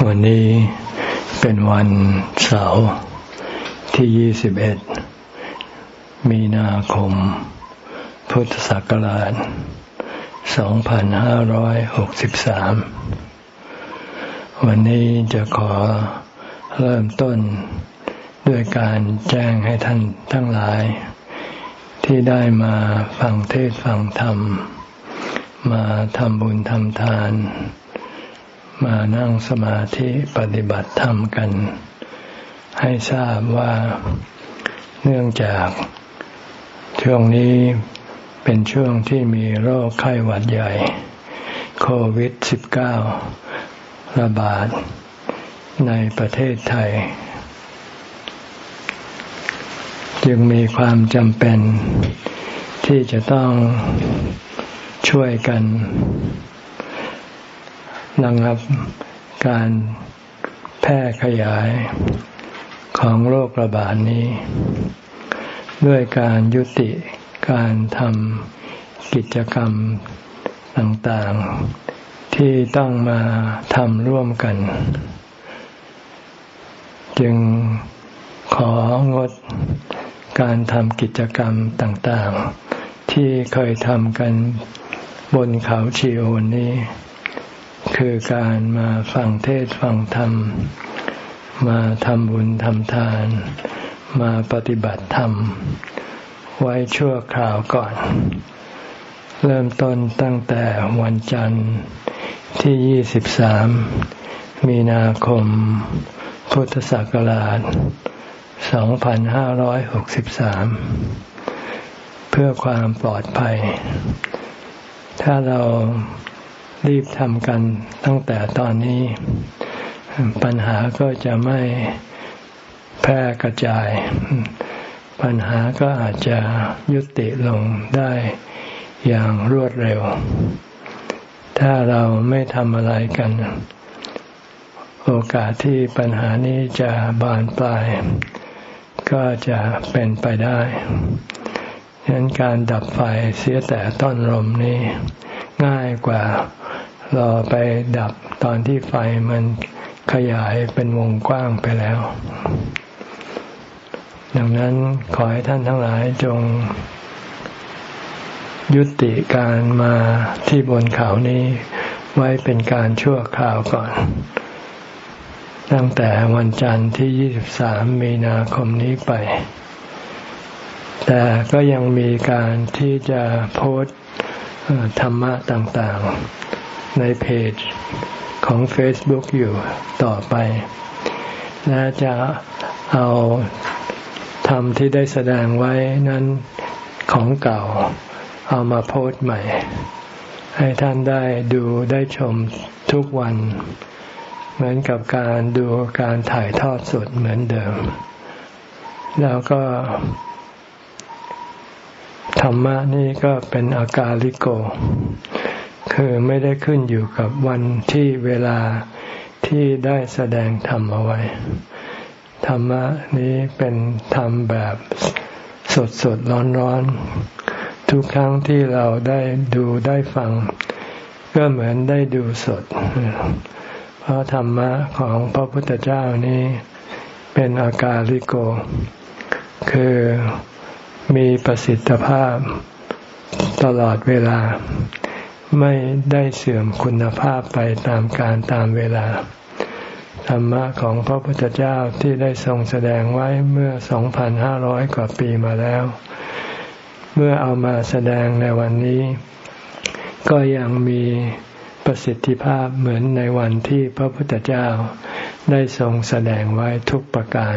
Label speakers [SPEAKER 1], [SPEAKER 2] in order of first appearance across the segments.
[SPEAKER 1] วันนี้เป็นวันเสาร์ที่ 21 มีนาคม พุทธศักราช 2563 วันนี้จะขอเริ่มต้นด้วยการแจ้งให้ท่านทั้งหลาย ที่ได้มาฟังเทศฟังธรรม มาทำบุญทำทาน มานั่งสมาธิปฏิบัติธรรมกัน ให้ทราบว่าเนื่องจากช่วงนี้เป็นช่วงที่มีโรคไข้หวัดใหญ่โควิด -19 ระบาดในประเทศไทย จึงมีความจำเป็นที่จะต้องช่วยกัน ระงับการแพร่ขยายของโรคระบาดนี้ ด้วยการยุติการทำกิจกรรมต่างๆ ที่ต้องมาทำร่วมกัน จึงของดการทำกิจกรรมต่างๆ ที่เคยทำกันบนเขาชีโอนนี้ คือการมาฟังเทศฟังธรรม มาทำบุญทำทาน มาปฏิบัติธรรม ไว้ชั่วคราวก่อน เริ่มต้นตั้งแต่วันจันทร์ที่ 23 มีนาคม พุทธศักราช 2563 เพื่อความปลอดภัย ถ้าเรา รีบทำกันตั้งแต่ตอนนี้ ปัญหาก็จะไม่แพร่กระจาย ปัญหาก็อาจจะยุติลงได้อย่างรวดเร็ว ถ้าเราไม่ทำอะไรกัน โอกาสที่ปัญหานี้จะบานปลาย ก็จะเป็นไปได้ฉะนั้นการดับไฟเสียแต่ต้นลมนี้ง่ายกว่า รอไปดับตอนที่ไฟมันขยายเป็นวงกว้างไปแล้ว ดังนั้นขอให้ท่านทั้งหลายจง ยุติการมาที่บนเขานี้ไว้เป็นการชั่วคราวก่อน ตั้งแต่วันจันทร์ที่ 23 มีนาคมนี้ไป แต่ก็ยังมีการที่จะโพสธรรมะต่างๆ ในเพจของ Facebook อยู่ต่อไป และจะเอาทำที่ได้แสดงไว้นั้นของเก่าเอามาโพสต์ใหม่ ให้ท่านได้ดูได้ชมทุกวัน เหมือนกับการดูการถ่ายทอดสดเหมือนเดิม แล้วก็ธรรมะนี่ก็เป็นอากาลิโก คือไม่ได้ขึ้นอยู่กับวันที่เวลาที่ได้แสดงธรรมเอาไว้ ธรรมะนี้เป็นธรรมแบบสดสดร้อนร้อนทุกครั้งที่เราได้ดูได้ฟัง ก็เหมือนได้ดูสด เพราะธรรมะของพระพุทธเจ้านี้เป็นอากาลิโก คือมีประสิทธิภาพตลอดเวลา ไม่ได้เสื่อมคุณภาพไปตามการตามเวลา ธรรมะของพระพุทธเจ้าที่ได้ทรงแสดงไว้เมื่อ 2,500 กว่าปีมาแล้ว เมื่อเอามาแสดงในวันนี้ ก็ยังมีประสิทธิภาพเหมือนในวันที่พระพุทธเจ้าได้ทรงแสดงไว้ทุกประการ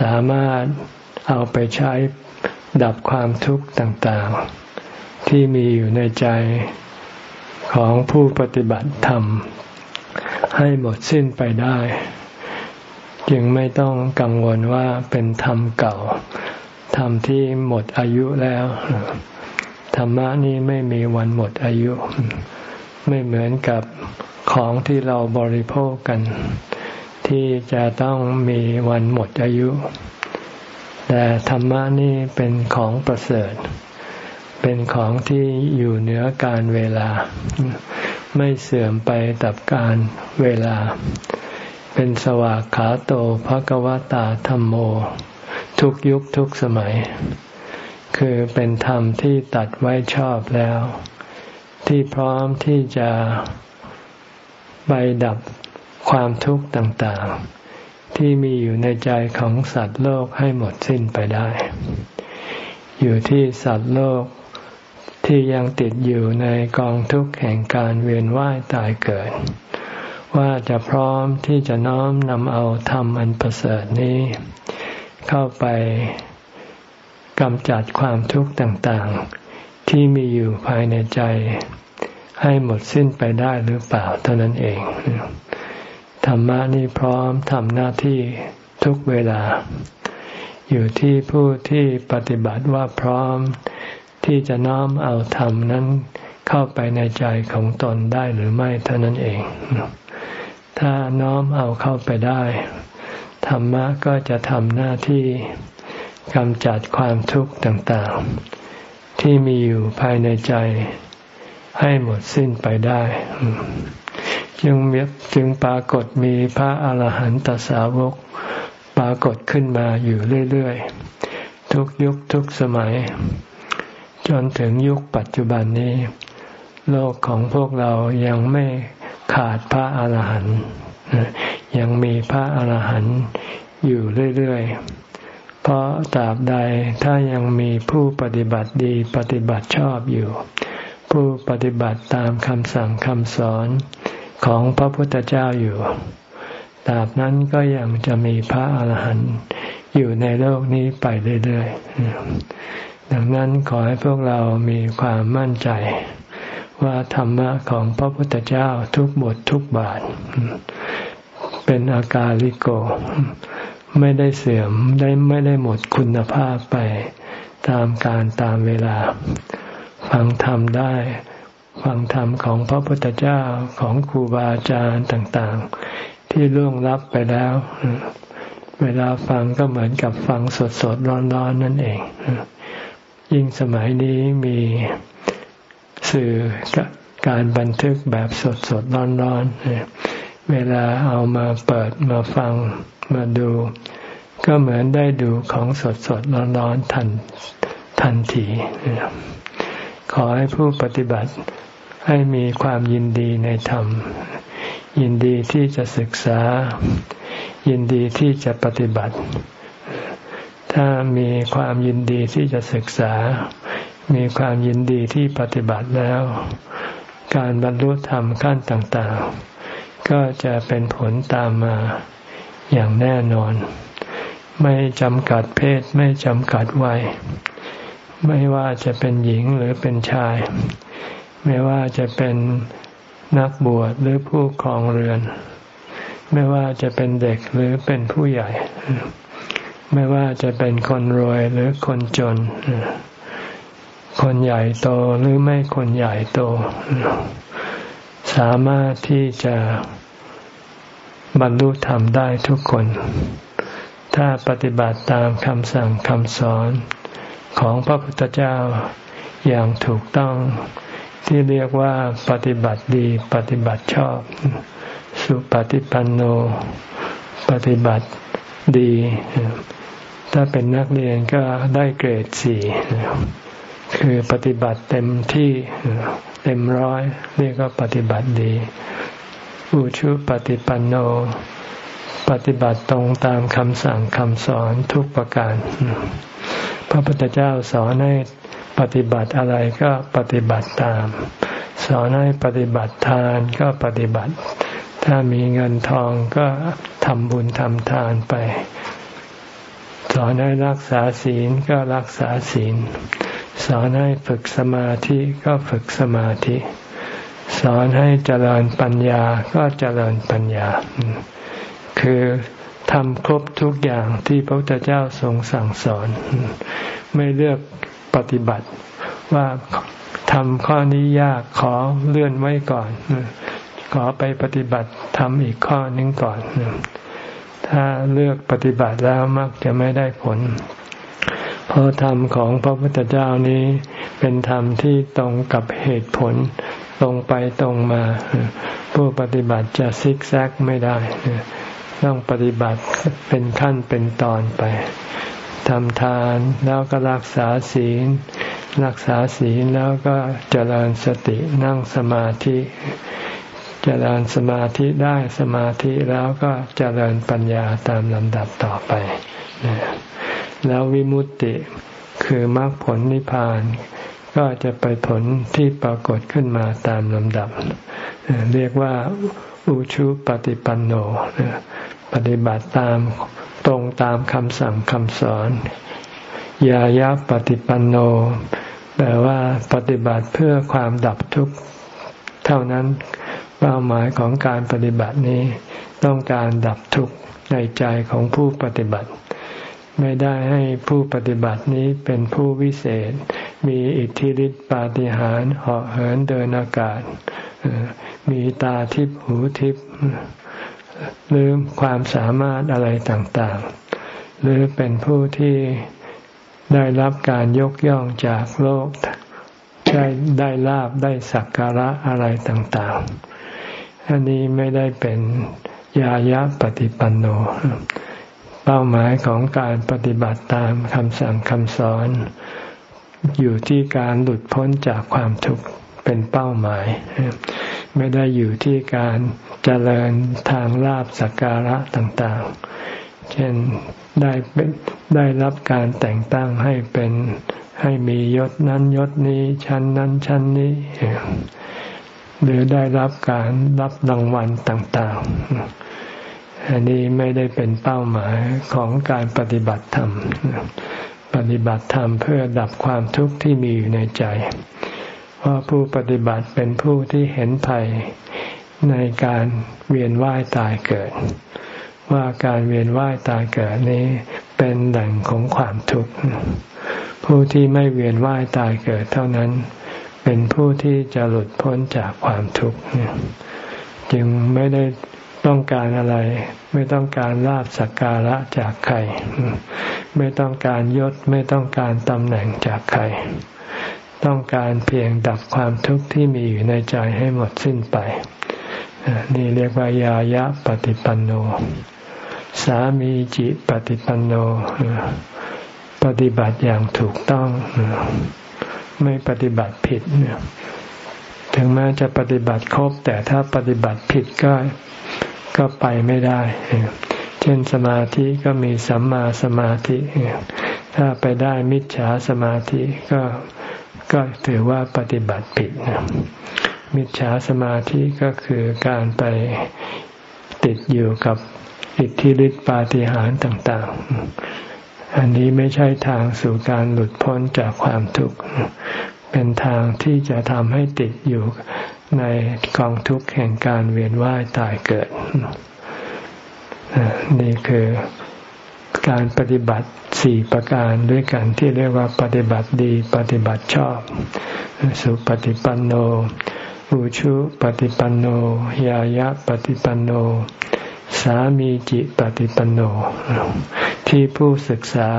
[SPEAKER 1] สามารถเอาไปใช้ดับความทุกข์ต่างๆ ที่มีอยู่ในใจของผู้ปฏิบัติธรรม ให้หมดสิ้นไปได้ จึงไม่ต้องกังวลว่าเป็นธรรมเก่า ธรรมที่หมดอายุแล้ว ธรรมะนี้ไม่มีวันหมดอายุ ไม่เหมือนกับของที่เราบริโภคกัน ที่จะต้องมีวันหมดอายุ แต่ธรรมะนี่เป็นของประเสริฐ เป็นของที่อยู่เหนือการเวลา ไม่เสื่อมไปกับการเวลา เป็นสวากขาโตภะกวตาธรรมโม ทุกยุคทุกสมัย คือเป็นธรรมที่ตัดไว้ชอบแล้ว ที่พร้อมที่จะไปดับความทุกข์ต่างๆ ที่มีอยู่ในใจของสัตว์โลกให้หมดสิ้นไปได้ อยู่ที่สัตว์โลก ที่ยังติดอยู่ในกองทุกข์แห่งการเวียนว่ายตายเกิด ว่าจะพร้อมที่จะน้อมนำเอาธรรมอันประเสริฐนี้ เข้าไปกำจัดความทุกข์ต่างๆ ที่มีอยู่ภายในใจ ให้หมดสิ้นไปได้หรือเปล่าเท่านั้นเอง ธรรมะนี้พร้อมทำหน้าที่ทุกเวลา อยู่ที่ผู้ที่ปฏิบัติว่าพร้อม ที่จะน้อมเอาธรรมนั้นเข้าไปในใจของตนได้หรือไม่เท่านั้นเอง ถ้าน้อมเอาเข้าไปได้ ธรรมะก็จะทำหน้าที่กำจัดความทุกข์ต่างๆ ที่มีอยู่ภายในใจ ให้หมดสิ้นไปได้ จึงจึงปรากฏมีพระอาหารหันตสาวกปรากฏขึ้นมาอยู่เรื่อยๆ ทุกยุคทุกสมัย จนถึงยุคปัจจุบันนี้ โลกของพวกเรายังไม่ขาดพระอาหารหันต์ยังมีพระอาหารหันต์อยู่เรื่อยๆ เพราะตราบใดถ้ายังมีผู้ปฏิบัติดีปฏิบัติชอบอยู่ ผู้ปฏิบัติตามคำสั่งคำสอนของพระพุทธเจ้าอยู่ตราบนั้นก็ยังจะมีพระอาหารหันต์อยู่ในโลกนี้ไปเรื่อยๆ ดังนั้นขอให้พวกเรามีความมั่นใจ ว่าธรรมะของพระพุทธเจ้าทุกบททุกบาท เป็นอากาลิโก ไม่ได้เสื่อมได้ไม่ได้หมดคุณภาพไปตามการตามเวลา ฟังธรรมได้ ฟังธรรมของพระพุทธเจ้าของครูบาอาจารย์ต่างๆ ที่ล่วงลับไปแล้ว เวลาฟังก็เหมือนกับฟังสดๆร้อนๆนั่นเอง ยิ่งสมัยนี้มีสื่อการบันทึกแบบสดสดร้อนร้อนเวลาเอามาเปิดมาฟังมาดู ก็เหมือนได้ดูของสดสดร้อนร้อนทันทันทีขอให้ผู้ปฏิบัติให้มีความยินดีในธรรม ยินดีที่จะศึกษา ยินดีที่จะปฏิบัติ ถ้ามีความยินดีที่จะศึกษา มีความยินดีที่ปฏิบัติแล้ว การบรรลุธรรมขั้นต่างๆ ก็จะเป็นผลตามมาอย่างแน่นอน ไม่จำกัดเพศไม่จำกัดวัย ไม่ว่าจะเป็นหญิงหรือเป็นชาย ไม่ว่าจะเป็นนักบวชหรือผู้ครองเรือน ไม่ว่าจะเป็นเด็กหรือเป็นผู้ใหญ่ ไม่ว่าจะเป็นคนรวยหรือคนจน คนใหญ่โตหรือไม่คนใหญ่โต สามารถที่จะบรรลุธรรมได้ทุกคน ถ้าปฏิบัติตามคำสั่งคำสอนของพระพุทธเจ้าอย่างถูกต้องที่เรียกว่าปฏิบัติดีปฏิบัติชอบ สุปฏิปันโน ปฏิบัติดี ถ้าเป็นนักเรียนก็ได้เกรดสี่คือปฏิบัติเต็มที่เต็มร้อยเรียกว่าปฏิบัติดี อุชุปฏิปันโน ปฏิบัติตรงตามคำสั่งคำสอนทุกประการ พระพุทธเจ้าสอนให้ปฏิบัติอะไรก็ปฏิบัติตาม สอนให้ปฏิบัติทานก็ปฏิบัติ ถ้ามีเงินทองก็ทำบุญทำทานไป สอนให้รักษาศีลก็รักษาศีล สอนให้ฝึกสมาธิก็ฝึกสมาธิ สอนให้เจริญปัญญาก็เจริญปัญญา คือทำครบทุกอย่างที่พระพุทธเจ้าทรงสั่งสอน ไม่เลือกปฏิบัติว่าทำข้อนี้ยากขอเลื่อนไว้ก่อน ขอไปปฏิบัติทำอีกข้อนึงก่อน ถ้าเลือกปฏิบัติแล้วมักจะไม่ได้ผล เพราะธรรมของพระพุทธเจ้านี้เป็นธรรมที่ตรงกับเหตุผล ตรงไปตรงมา ผู้ปฏิบัติจะซิกแซกไม่ได้ ต้องปฏิบัติเป็นขั้นเป็นตอนไปทำทานแล้วก็รักษาศีล รักษาศีลแล้วก็เจริญสตินั่งสมาธิ เจริญสมาธิได้สมาธิแล้วก็เจริญปัญญาตามลำดับต่อไป แล้ววิมุตติคือมรรคผลนิพพาน ก็จะไปผลที่ปรากฏขึ้นมาตามลำดับ เรียกว่าอุชุปฏิปันโน ปฏิบัติตามตรงตามคำสั่งคำสอนยายะปฏิปันโน แปลว่าปฏิบัติเพื่อความดับทุกข์ เท่านั้น เป้าหมายของการปฏิบัตินี้ต้องการดับทุกข์ในใจของผู้ปฏิบัติ ไม่ได้ให้ผู้ปฏิบัตินี้เป็นผู้วิเศษ มีอิทธิฤทธิปาฏิหาริย์เหาะเหินเดินอากาศ มีตาทิพหูทิพหรือความสามารถอะไรต่างๆ หรือเป็นผู้ที่ได้รับการยกย่องจากโลกได้ได้ลาบได้สักการะอะไรต่างๆ อันนี้ไม่ได้เป็นยายะปฏิปันโน เป้าหมายของการปฏิบัติตามคำสั่งคำสอน อยู่ที่การหลุดพ้นจากความทุกข์เป็นเป้าหมาย ไม่ได้อยู่ที่การเจริญทางลาบสักการะต่างๆ เช่นได้เป็นได้รับการแต่งตั้งให้เป็นให้มียศนั้นยศนี้ชั้นนั้นชั้นนี้ หรือได้รับการรับรางวัลต่างๆ อันนี้ไม่ได้เป็นเป้าหมายของการปฏิบัติธรรม ปฏิบัติธรรมเพื่อดับความทุกข์ที่มีอยู่ในใจ เพราะผู้ปฏิบัติเป็นผู้ที่เห็นภัยในการเวียนว่ายตายเกิด ว่าการเวียนว่ายตายเกิดนี้เป็นแหล่งของความทุกข์ผู้ที่ไม่เวียนว่ายตายเกิดเท่านั้น เป็นผู้ที่จะหลุดพ้นจากความทุกข์จึงไม่ได้ต้องการอะไร ไม่ต้องการลาบสักการะจากใคร ไม่ต้องการยศไม่ต้องการตำแหน่งจากใคร ต้องการเพียงดับความทุกข์ที่มีอยู่ในใจให้หมดสิ้นไป นี่เรียกว่ายายะปฏิปันโน สามีจิปฏิปันโน ปฏิบัติอย่างถูกต้อง ไม่ปฏิบัติผิดถึงแม้จะปฏิบัติครบ แต่ถ้าปฏิบัติผิดก็ก็ไปไม่ได้ เช่นสมาธิก็มีสัมมาสมาธิ ถ้าไปได้มิจฉาสมาธิก็ก็ถือว่าปฏิบัติผิดมิจฉาสมาธิก็คือการไปติดอยู่กับอิทธิฤทธิปาฏิหาริย์ต่าง ๆ อันนี้ไม่ใช่ทางสู่การหลุดพ้นจากความทุกข์ เป็นทางที่จะทำให้ติดอยู่ในกองทุกข์แห่งการเวียนว่ายตายเกิด นี่คือการปฏิบัติสี่ประการด้วยกันที่เรียกว่าปฏิบัติดีปฏิบัติชอบ สุปฏิปันโนอุชุปฏิปันโนยายะปฏิปันโน สามีจิปฏิปันโน ที่ผู้ศึกษา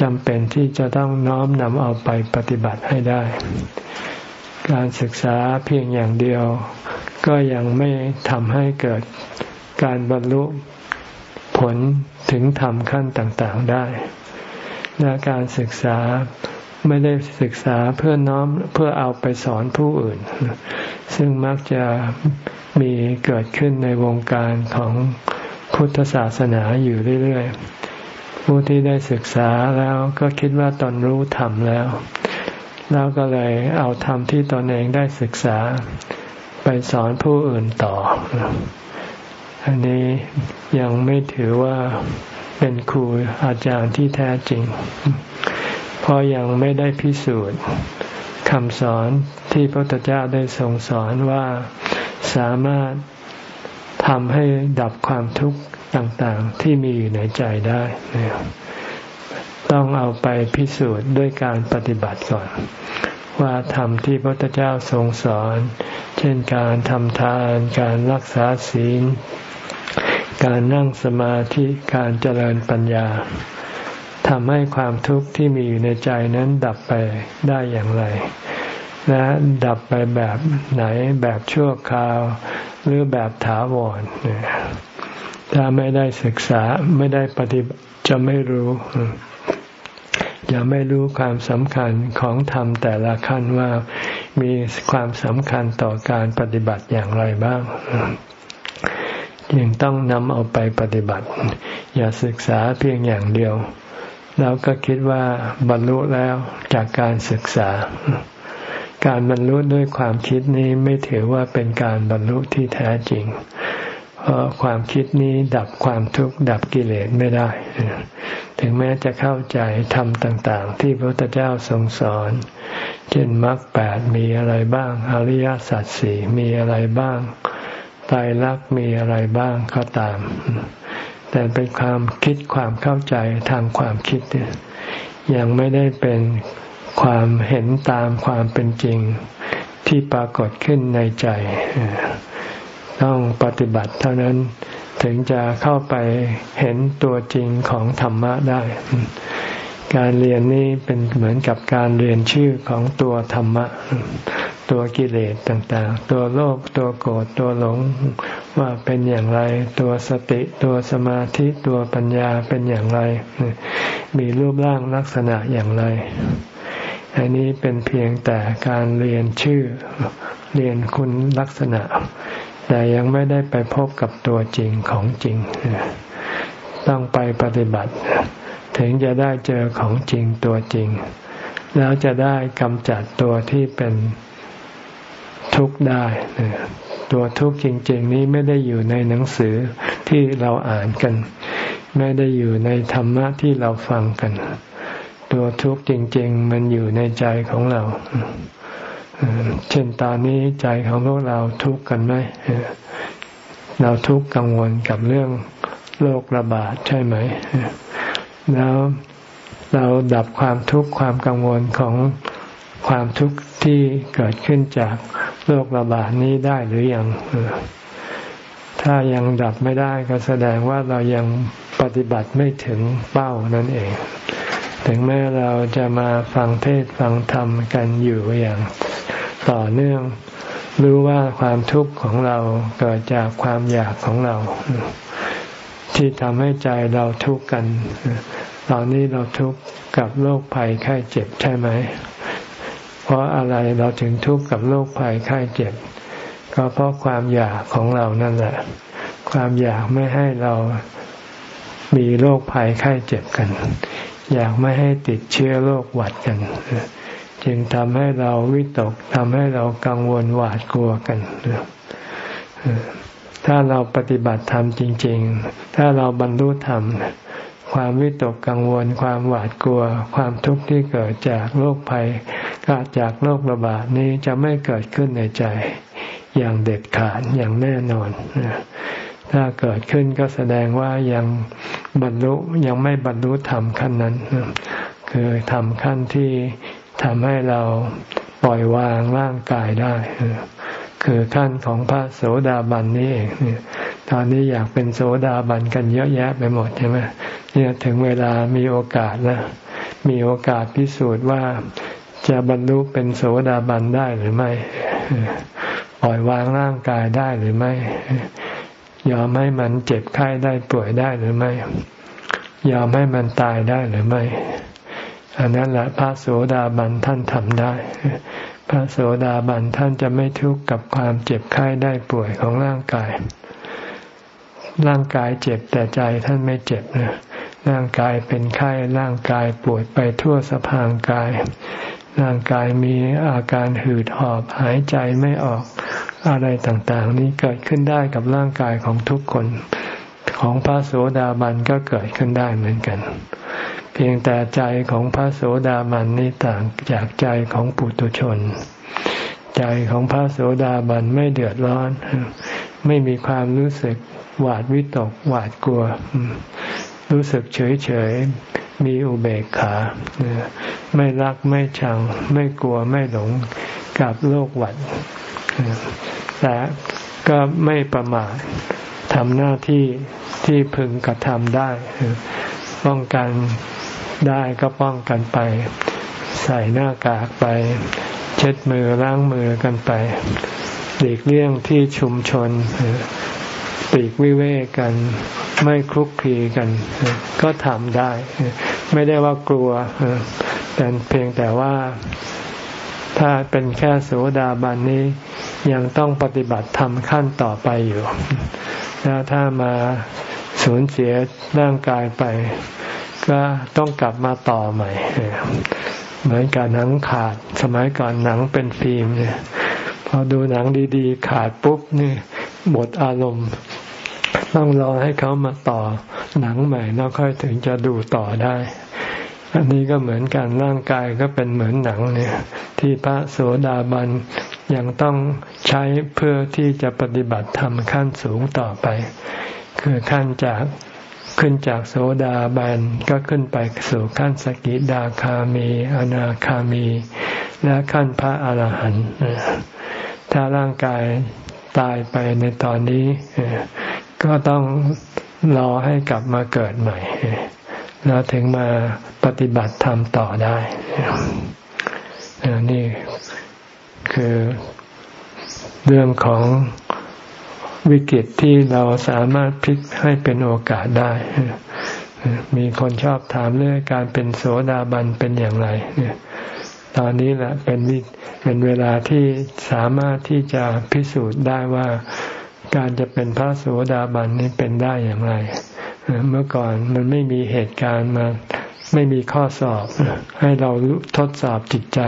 [SPEAKER 1] จำเป็นที่จะต้องน้อมนำเอาไปปฏิบัติให้ได้ การศึกษาเพียงอย่างเดียว ก็ยังไม่ทำให้เกิดการบรรลุผลถึงทำขั้นต่างๆได้ และการศึกษา ไม่ได้ศึกษาเพื่อน้อมเพื่อเอาไปสอนผู้อื่น ซึ่งมักจะมีเกิดขึ้นในวงการของพุทธศาสนาอยู่เรื่อยๆ ผู้ที่ได้ศึกษาแล้วก็คิดว่าตนรู้ธรรมแล้ว แล้วก็เลยเอาธรรมที่ตนเองได้ศึกษาไปสอนผู้อื่นต่อ อันนี้ยังไม่ถือว่าเป็นครูอาจารย์ที่แท้จริง ราะยังไม่ได้พิสูจน์คำสอนที่พระพุทธเจ้าได้ทรงสอนว่าสามารถทำให้ดับความทุกข์ต่างๆ ที่มีอยู่ในใจได้ ต้องเอาไปพิสูจน์ด้วยการปฏิบัติก่อน ว่าธรรมที่พระพุทธเจ้าทรงสอน เช่นการทำทาน การรักษาศีล การนั่งสมาธิ การเจริญปัญญา ทำให้ความทุกข์ที่มีอยู่ในใจนั้นดับไปได้อย่างไร และดับไปแบบไหนแบบชั่วคราว หรือแบบถาวรถ้าไม่ได้ศึกษาไม่ได้ปฏิบัติจะไม่รู้จะไม่รู้ความสำคัญของธรรมแต่ละขั้นว่ามีความสำคัญต่อการปฏิบัติอย่างไรบ้างยังต้องนำเอาไปปฏิบัติ อย่าศึกษาเพียงอย่างเดียว แล้วก็คิดว่าบรรลุแล้วจากการศึกษา การบรรลุด้วยความคิดนี้ไม่ถือว่าเป็นการบรรลุที่แท้จริง เพราะความคิดนี้ดับความทุกข์ดับกิเลสไม่ได้ ถึงแม้จะเข้าใจธรรมต่าง ๆ ที่พระพุทธเจ้าทรงสอน เช่นมรรคแปดมีอะไรบ้าง อริยสัจสี่มีอะไรบ้างไตายรักษมีอะไรบ้างก็ตาม แต่เป็นความคิดความเข้าใจทางความคิด ยังไม่ได้เป็นความเห็นตามความเป็นจริงที่ปรากฏขึ้นในใจ ต้องปฏิบัติเท่านั้นถึงจะเข้าไปเห็นตัวจริงของธรรมะได้ การเรียนนี้เป็นเหมือนกับการเรียนชื่อของตัวธรรมะ ตัวกิเลสต่างๆ ตัวโลภตัวโกรธตัวหลงว่าเป็นอย่างไร ตัวสติตัวสมาธิตัวปัญญาเป็นอย่างไร มีรูปร่างลักษณะอย่างไร อันนี้เป็นเพียงแต่การเรียนชื่อเรียนคุณลักษณะ แต่ยังไม่ได้ไปพบกับตัวจริงของจริง ต้องไปปฏิบัติ ถึงจะได้เจอของจริงตัวจริงแล้วจะได้กำจัดตัวที่เป็น ทุกข์ได้ ตัวทุกข์จริง ๆ นี้ไม่ได้อยู่ในหนังสือที่เราอ่านกัน ไม่ได้อยู่ในธรรมะที่เราฟังกัน ตัวทุกข์จริง ๆ มันอยู่ในใจของเรา เช่นตอนนี้ใจของพวกเราทุกข์กันไหมเราทุกข์กังวลกับเรื่องโรคระบาดใช่ไหม แล้วเราดับความทุกข์ความกังวลของ ความทุกข์ที่เกิดขึ้นจากโรคระบาดนี้ได้หรือยัง ถ้ายังดับไม่ได้ก็แสดงว่าเรายังปฏิบัติไม่ถึงเป้านั่นเอง ถึงแม้เราจะมาฟังเทศฟังธรรมกันอยู่อย่างต่อเนื่อง รู้ว่าความทุกข์ของเราเกิดจากความอยากของเรา ที่ทำให้ใจเราทุกข์กัน ตอนนี้เราทุกข์กับโรคภัยไข้เจ็บใช่ไหม ราะอะไรเราถึงทุกข์กับโรคภัยไข้เจ็บ ก็เพราะความอยากของเรานั่นแหละ ความอยากไม่ให้เรามีโรคภัยไข้เจ็บกัน อยากไม่ให้ติดเชื้อโรคหวัดกัน จึงทำให้เราวิตกทำให้เรากังวลหวาดกลัวกันถ้าเราปฏิบัติธรรมจริง ๆ ถ้าเราบรรลุธรรม ความวิตกกังวล ความหวาดกลัว ความทุกข์ที่เกิดจากโรคภัย ก็จากโรคระบาดนี้จะไม่เกิดขึ้นในใจอย่างเด็ดขาดอย่างแน่นอน ถ้าเกิดขึ้นก็แสดงว่ายังบรรลุยังไม่บรรลุธรรมขั้นนั้น คือทำขั้นที่ทำให้เราปล่อยวางร่างกายได้ คือขั้นของพระโสดาบันนี้เองตอนนี้อยากเป็นโสดาบันกันเยอะแยะไปหมดใช่ไหมเนี่ยถึงเวลามีโอกาสแล้วมีโอกาสพิสูจน์ว่า จะบรรลุเป็นโสดาบันได้หรือไม่ ปล่อยวางร่างกายได้หรือไม่ ยอมให้มันเจ็บไข้ได้ป่วยได้หรือไม่ ยอมให้มันตายได้หรือไม่ อันนั้นแหละพระโสดาบันท่านทำได้ พระโสดาบันท่านจะไม่ทุกข์กับความเจ็บไข้ได้ป่วยของร่างกาย ร่างกายเจ็บแต่ใจท่านไม่เจ็บนะร่างกายเป็นไข้ร่างกายปวดไปทั่วสะพางกาย ร่างกายมีอาการหืดหอบหายใจไม่ออกอะไรต่างๆ นี้เกิดขึ้นได้กับร่างกายของทุกคน ของพระโสดาบันก็เกิดขึ้นได้เหมือนกัน เพียงแต่ใจของพระโสดาบันนี้ต่างจากใจของปุถุชน ใจของพระโสดาบันไม่เดือดร้อน ไม่มีความรู้สึกหวาดวิตกหวาดกลัว รู้สึกเฉยเฉยมีอุเบกขา ไม่รักไม่ชัง ไม่กลัวไม่หลงกับโรคหวัดแต่ก็ไม่ประมาททำหน้าที่ที่พึงกระทำได้ ป้องกันได้ก็ป้องกันไป ใส่หน้ากากไป เช็ดมือล้างมือกันไปหลีกเลี่ยงที่ชุมชนปีกวิเวกกัน ไม่คลุกคลีกัน ก็ทำได้ ไม่ได้ว่ากลัวแต่เพียงแต่ว่าถ้าเป็นแค่โสดาบันนี้ยังต้องปฏิบัติทำขั้นต่อไปอยู่ แล้วถ้ามาสูญเสียร่างกายไป ก็ต้องกลับมาต่อใหม่ เหมือนกับหนังขาด สมัยก่อนหนังเป็นฟิล์มเนี่ยพอดูหนังดี ๆ ขาดปุ๊บนี่หมดอารมณ์ ต้องรอให้เขามาต่อหนังใหม่แล้วค่อยถึงจะดูต่อได้ อันนี้ก็เหมือนกันร่างกายก็เป็นเหมือนหนังเนี่ย ที่พระโสดาบันยังต้องใช้เพื่อที่จะปฏิบัติธรรมขั้นสูงต่อไป คือขั้นจากขึ้นจากโสดาบันก็ขึ้นไปสู่ขั้นสกิดาคามี อนาคามี และขั้นพระอาหารหันต์ถ้าร่างกายตายไปในตอนนี้ ก็ต้องรอให้กลับมาเกิดใหม่ แล้วถึงมาปฏิบัติธรรมต่อได้นี่คือเรื่องของวิกฤตที่เราสามารถพลิกให้เป็นโอกาสได้ มีคนชอบถามเรื่องการเป็นโสดาบันเป็นอย่างไร ตอนนี้แหละเป็นเป็นเวลาที่สามารถที่จะพิสูจน์ได้ว่า การจะเป็นพระโสดาบันนี้เป็นได้อย่างไร เมื่อก่อนมันไม่มีเหตุการณ์มาไม่มีข้อสอบ ให้เราทดสอบจิตใจ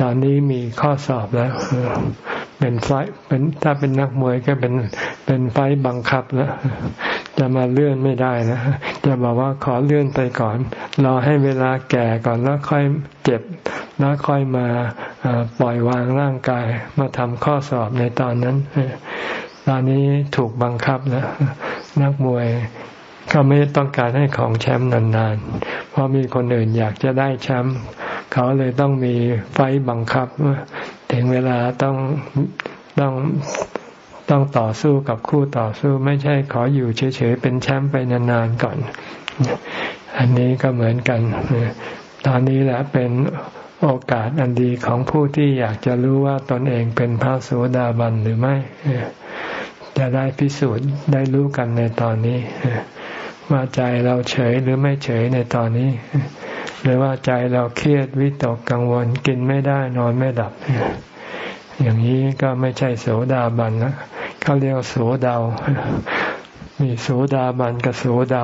[SPEAKER 1] ตอนนี้มีข้อสอบแล้วเป็นไฟเป็นถ้าเป็นนักมวยก็เป็นเป็นไฟบังคับแล้ว จะมาเลื่อนไม่ได้นะ จะบอกว่าขอเลื่อนไปก่อน รอให้เวลาแก่ก่อนแล้วค่อยเจ็บ แล้วค่อยมาปล่อยวางร่างกาย มาทำข้อสอบในตอนนั้น ตอนนี้ถูกบังคับแล้วนักมวยก็ไม่ต้องการให้ของแชมป์นานๆ เพราะมีคนอื่นอยากจะได้แชมป์เขาเลยต้องมีไฟบังคับ ถึงเวลาต้องต้อง ต้องต่อสู้กับคู่ต่อสู้ไม่ใช่ขออยู่เฉยๆเป็นแชมป์ไปนานๆก่อน อันนี้ก็เหมือนกัน ตอนนี้แหละเป็นโอกาสอันดีของผู้ที่อยากจะรู้ว่าตนเองเป็นพระโสดาบันหรือไม่ จะได้พิสูจน์ได้รู้กันในตอนนี้ ว่าใจเราเฉยหรือไม่เฉยในตอนนี้ หรือว่าใจเราเครียดวิตกกังวลกินไม่ได้นอนไม่หลับ อย่างนี้ก็ไม่ใช่โสดาบันนะเขาเรียกโสดามีโสดาบันกับโสดา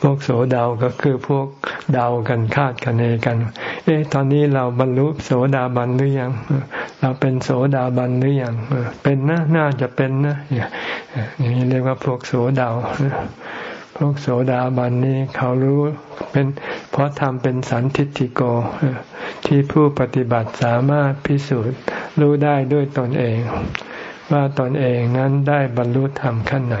[SPEAKER 1] พวกโสดาก็คือพวกเดากันคาดคะเนกัน เอ๊ะ ตอนนี้เราบรรลุโสดาบันหรือยัง เราเป็นโสดาบันหรือยัง เป็นนะ น่าจะเป็นนะอย่างนี้เรียกว่าพวกโสดา พวกโสดาบันนี้เขารู้เป็นเพราะทำเป็นสันทิฏฐิโก ที่ผู้ปฏิบัติสามารถพิสูจน์รู้ได้ด้วยตนเอง ว่าตนเองนั้นได้บรรลุธรรมขั้นไหน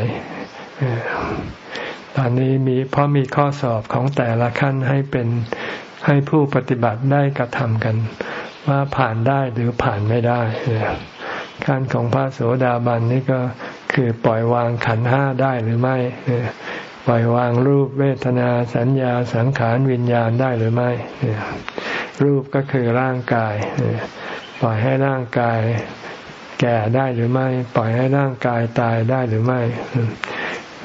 [SPEAKER 1] ตอนนี้มีเพราะมีข้อสอบของแต่ละขั้นให้เป็นให้ผู้ปฏิบัติได้กระทำกัน ว่าผ่านได้หรือผ่านไม่ได้ขั้นของพระโสดาบันนี่ก็คือปล่อยวางขันห้าได้หรือไม่ ปล่อยวางรูปเวทนาสัญญาสังขารวิญญาณได้หรือไม่ รูปก็คือร่างกาย ปล่อยให้ร่างกายแก่ได้หรือไม่ ปล่อยให้ร่างกายตายได้หรือไม่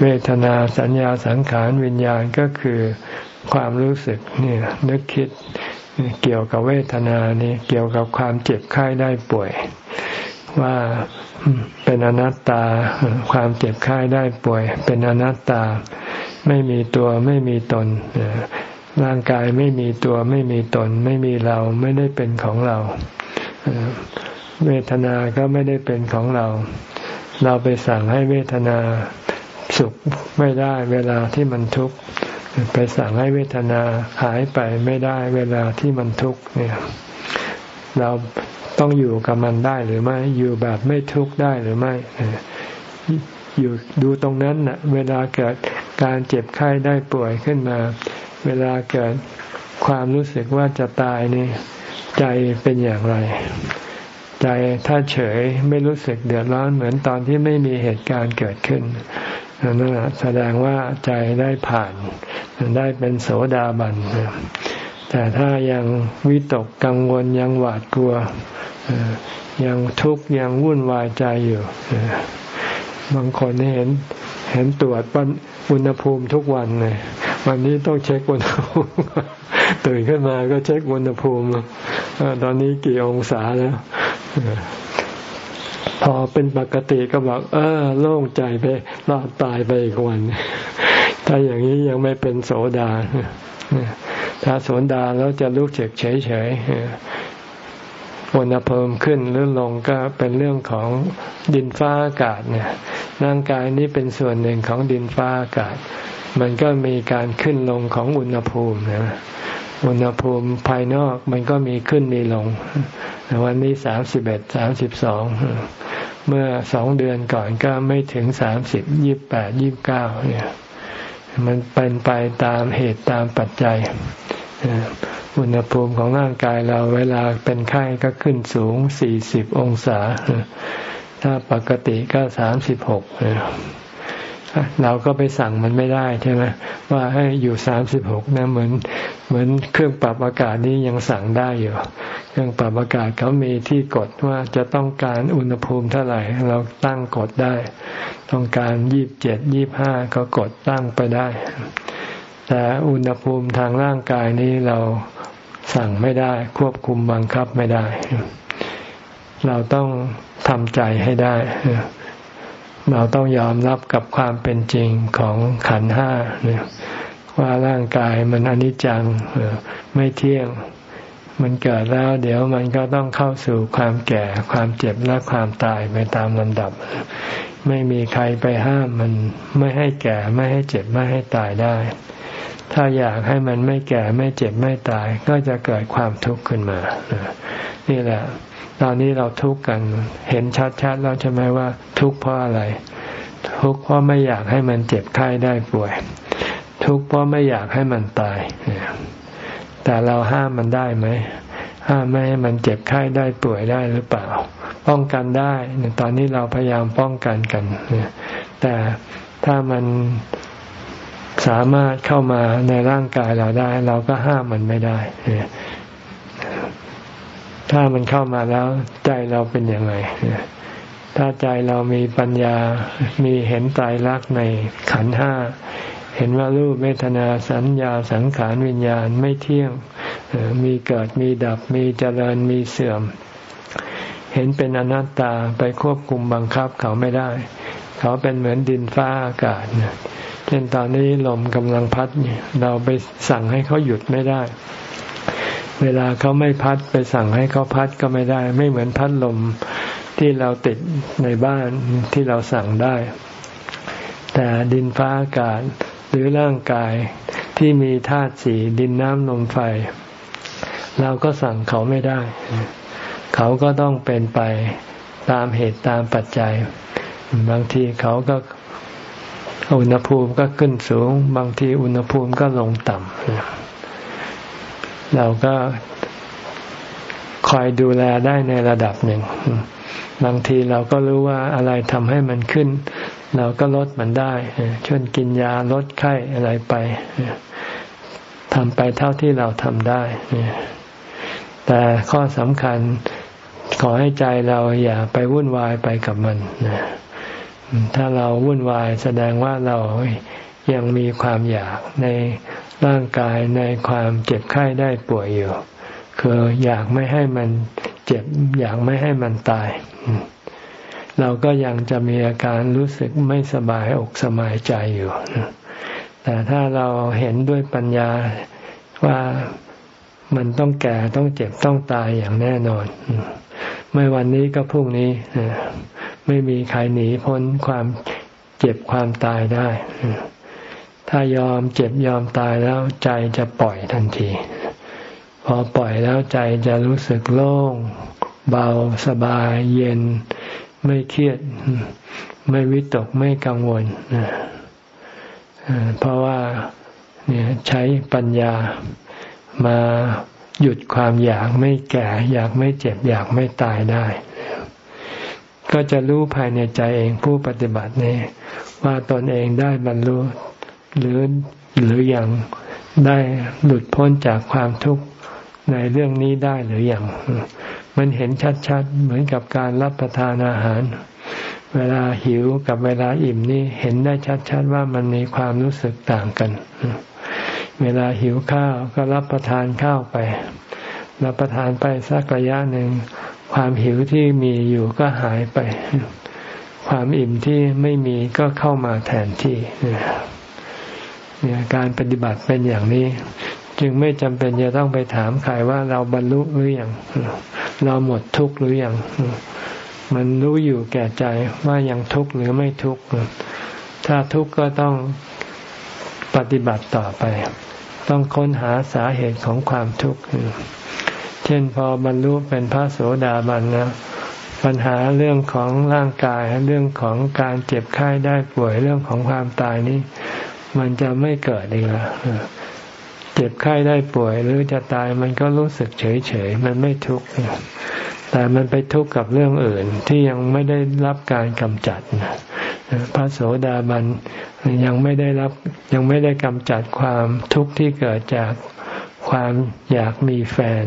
[SPEAKER 1] เวทนาสัญญาสังขารวิญญาณก็คือความรู้สึกนี่นึกคิดเกี่ยวกับเวทนานี่เกี่ยวกับความเจ็บไข้ได้ป่วย ว่าเป็นอนัตตา ความเจ็บไข้ได้ป่วย เป็นอนัตตา ไม่มีตัวไม่มีตนร่างกายไม่มีตัวไม่มีตน ไม่มีเราไม่ได้เป็นของเรา เวทนา ก็ไม่ได้เป็นของเรา เราไปสั่งให้เวทนาสุขไม่ได้เวลาที่มันทุกข์ไปสั่งให้เวทนาหายไปไม่ได้เวลาที่มันทุกข์เนี่ย เราต้องอยู่กับมันได้หรือไม่ อยู่แบบไม่ทุกข์ได้หรือไม่อยู่ดูตรงนั้นนะ่ะ เวลาเกิดการเจ็บไข้ได้ป่วยขึ้นมา เวลาเกิดความรู้สึกว่าจะตายนี่ ใจเป็นอย่างไร ใจถ้าเฉยไม่รู้สึกเดือดร้อนเหมือนตอนที่ไม่มีเหตุการณ์เกิดขึ้นนั่นแสดงว่าใจได้ผ่าน ได้เป็นโสดาบัน แต่ถ้ายังวิตกกังวลยังหวาดกลัว ยังทุกข์ยังวุ่นวายใจอยู่บางคนเห็นเห็นตรวจอุณหภูมิทุกวันเลยวันนี้ต้องเช็คอุณหภูมิตื่นขึ้นมาก็เช็คอุณหภูมิตอนนี้กี่องศาแล้วพอเป็นปกติก็บอกเออโล่งใจไปรอดตายไปอีกวัน ถ้าอย่างนี้ยังไม่เป็นโสดา ถ้าโสดาแล้วจะรู้เฉยเฉยเฉยอุณหภูมิขึ้นหรือลงก็เป็นเรื่องของดินฟ้าอากาศเนี่ยร่างกายนี้เป็นส่วนหนึ่งของดินฟ้าอากาศ มันก็มีการขึ้นลงของอุณหภูมินะอุณหภูมิภายนอกมันก็มีขึ้นมีลง วันนี้สามสิบเอ็ดสามสิบสองเมื่อสองเดือนก่อนก็ไม่ถึงสามสิบยี่บแปดยี่บเก้าเนี่ย มันเป็นไปตามเหตุตามปัจจัย อุณหภูมิของร่างกายเราเวลาเป็นไข้ก็ขึ้นสูงสี่สิบองศา ถ้าปกติก็สามสิบหกเราก็ไปสั่งมันไม่ได้ใช่ไหมว่าให้อยู่สามสิบหกนะเหมือน เหมือนเครื่องปรับอากาศนี้ยังสั่งได้อยู่ เครื่องปรับอากาศเขามีที่กดว่าจะต้องการอุณหภูมิเท่าไหร่ เราตั้งกดได้ ต้องการยี่บเจ็ดยี่บห้าก็กดตั้งไปได้ แต่อุณหภูมิทางร่างกายนี้เราสั่งไม่ได้ ควบคุมบังคับไม่ได้ เราต้องทำใจให้ได้ เราต้องยอมรับกับความเป็นจริงของขันห้าว่าร่างกายมันอนิจจังไม่เที่ยง มันเกิดแล้ว เดี๋ยวมันก็ต้องเข้าสู่ความแก่ ความเจ็บและความตายไปตามลำดับ ไม่มีใครไปห้ามมันไม่ให้แก่ไม่ให้เจ็บไม่ให้ตายได้ ถ้าอยากให้มันไม่แก่ไม่เจ็บไม่ตาย ก็จะเกิดความทุกข์ขึ้นมา นี่แหละ ตอนนี้เราทุกข์กัน เห็นชัดๆแล้วใช่ไหมว่า ทุกข์เพราะอะไร ทุกข์เพราะไม่อยากให้มันเจ็บไข้ได้ป่วย ทุกข์เพราะไม่อยากให้มันตาย แต่เราห้ามมันได้ไหม ห้ามไม่ให้มันเจ็บไข้ได้ป่วยได้หรือเปล่า ป้องกันได้ ตอนนี้เราพยายามป้องกันกัน แต่ถ้ามัน สามารถเข้ามาในร่างกายเราได้ เราก็ห้ามมันไม่ได้ ถ้ามันเข้ามาแล้วใจเราเป็นยังไงถ้าใจเรามีปัญญา มีเห็นใจรักในขันห้า เห็นว่ารูปเวทนาสัญญาสังขารวิญญาณไม่เที่ยง มีเกิดมีดับ มีเจริญมีเสื่อม เห็นเป็นอนัตตาไปควบคุมบังคับเขาไม่ได้ เขาเป็นเหมือนดินฟ้าอากาศ ช่นตอนนี้ลมกำลังพัดเราไปสั่งให้เขาหยุดไม่ได้ เวลาเขาไม่พัดไปสั่งให้เขาพัดก็ไม่ได้ ไม่เหมือนพัดลมที่เราติดในบ้านที่เราสั่งได้ แต่ดินฟ้าอากาศหรือร่างกายที่มีธาตุสีดินน้ำลมไฟ เราก็สั่งเขาไม่ได้ เขาก็ต้องเป็นไปตามเหตุตามปัจจัย บางทีเขาก็ อุณหภูมิก็ขึ้นสูง บางทีอุณหภูมิก็ลงต่ำเราก็คอยดูแลได้ในระดับหนึ่ง บางทีเราก็รู้ว่าอะไรทำให้มันขึ้น เราก็ลดมันได้เช่นกินยาลดไข้อะไรไปทำไปเท่าที่เราทำได้แต่ข้อสำคัญขอให้ใจเราอย่าไปวุ่นวายไปกับมัน ถ้าเราวุ่นวายแสดงว่าเรายังมีความอยากในร่างกายในความเจ็บไข้ได้ป่วยอยู่ คืออยากไม่ให้มันเจ็บ อยากไม่ให้มันตาย เราก็ยังจะมีอาการรู้สึกไม่สบายอกสบายใจอยู่ แต่ถ้าเราเห็นด้วยปัญญาว่ามันต้องแก่ต้องเจ็บต้องตายอย่างแน่นอน ไม่วันนี้ก็พรุ่งนี้ ไม่มีใครหนีพ้นความเจ็บความตายได้ ถ้ายอมเจ็บยอมตายแล้วใจจะปล่อยทันที พอปล่อยแล้วใจจะรู้สึกโล่ง เบาสบายเย็น ไม่เครียด ไม่วิตกไม่กังวลเพราะว่าเนี่ยใช้ปัญญามาหยุดความอยากไม่แก่ อยากไม่เจ็บ อยากไม่ตายได้ ก็จะรู้ภายในใจเองผู้ปฏิบัตินี้ ว่าตนเองได้บรรลุหรือหรืออยังได้หลุดพ้นจากความทุกข์ในเรื่องนี้ได้หรืออยังมันเห็นชัดๆเหมือนกับการรับประทานอาหาร เวลาหิวกับเวลาอิ่มนี่เห็นได้ชัดๆว่ามันมีความรู้สึกต่างกัน เวลาหิวข้าวก็รับประทานข้าวไป รับประทานไปสักระยะหนึ่ง ความหิวที่มีอยู่ก็หายไป ความอิ่มที่ไม่มีก็เข้ามาแทนที่เนี่ยการปฏิบัติเป็นอย่างนี้ จึงไม่จำเป็นจะต้องไปถามใครว่าเราบรรลุหรือยังเราหมดทุกข์หรือยังมันรู้อยู่แก่ใจว่ายังทุกข์หรือไม่ทุกข์ถ้าทุกข์ก็ต้องปฏิบัติต่อไป ต้องค้นหาสาเหตุของความทุกข์ เช่นพอบรรลุเป็นพระโสดาบันนะปัญหาเรื่องของร่างกายเรื่องของการเจ็บไข้ได้ป่วยเรื่องของความตายนี้ มันจะไม่เกิดอีกแล้วเจ็บไข้ได้ป่วยหรือจะตายมันก็รู้สึกเฉยเฉยมันไม่ทุกข์แต่มันไปทุกข์กับเรื่องอื่นที่ยังไม่ได้รับการกำจัดพระโสดาบันยังไม่ได้รับยังไม่ได้กำจัดความทุกข์ที่เกิดจาก ความอยากมีแฟน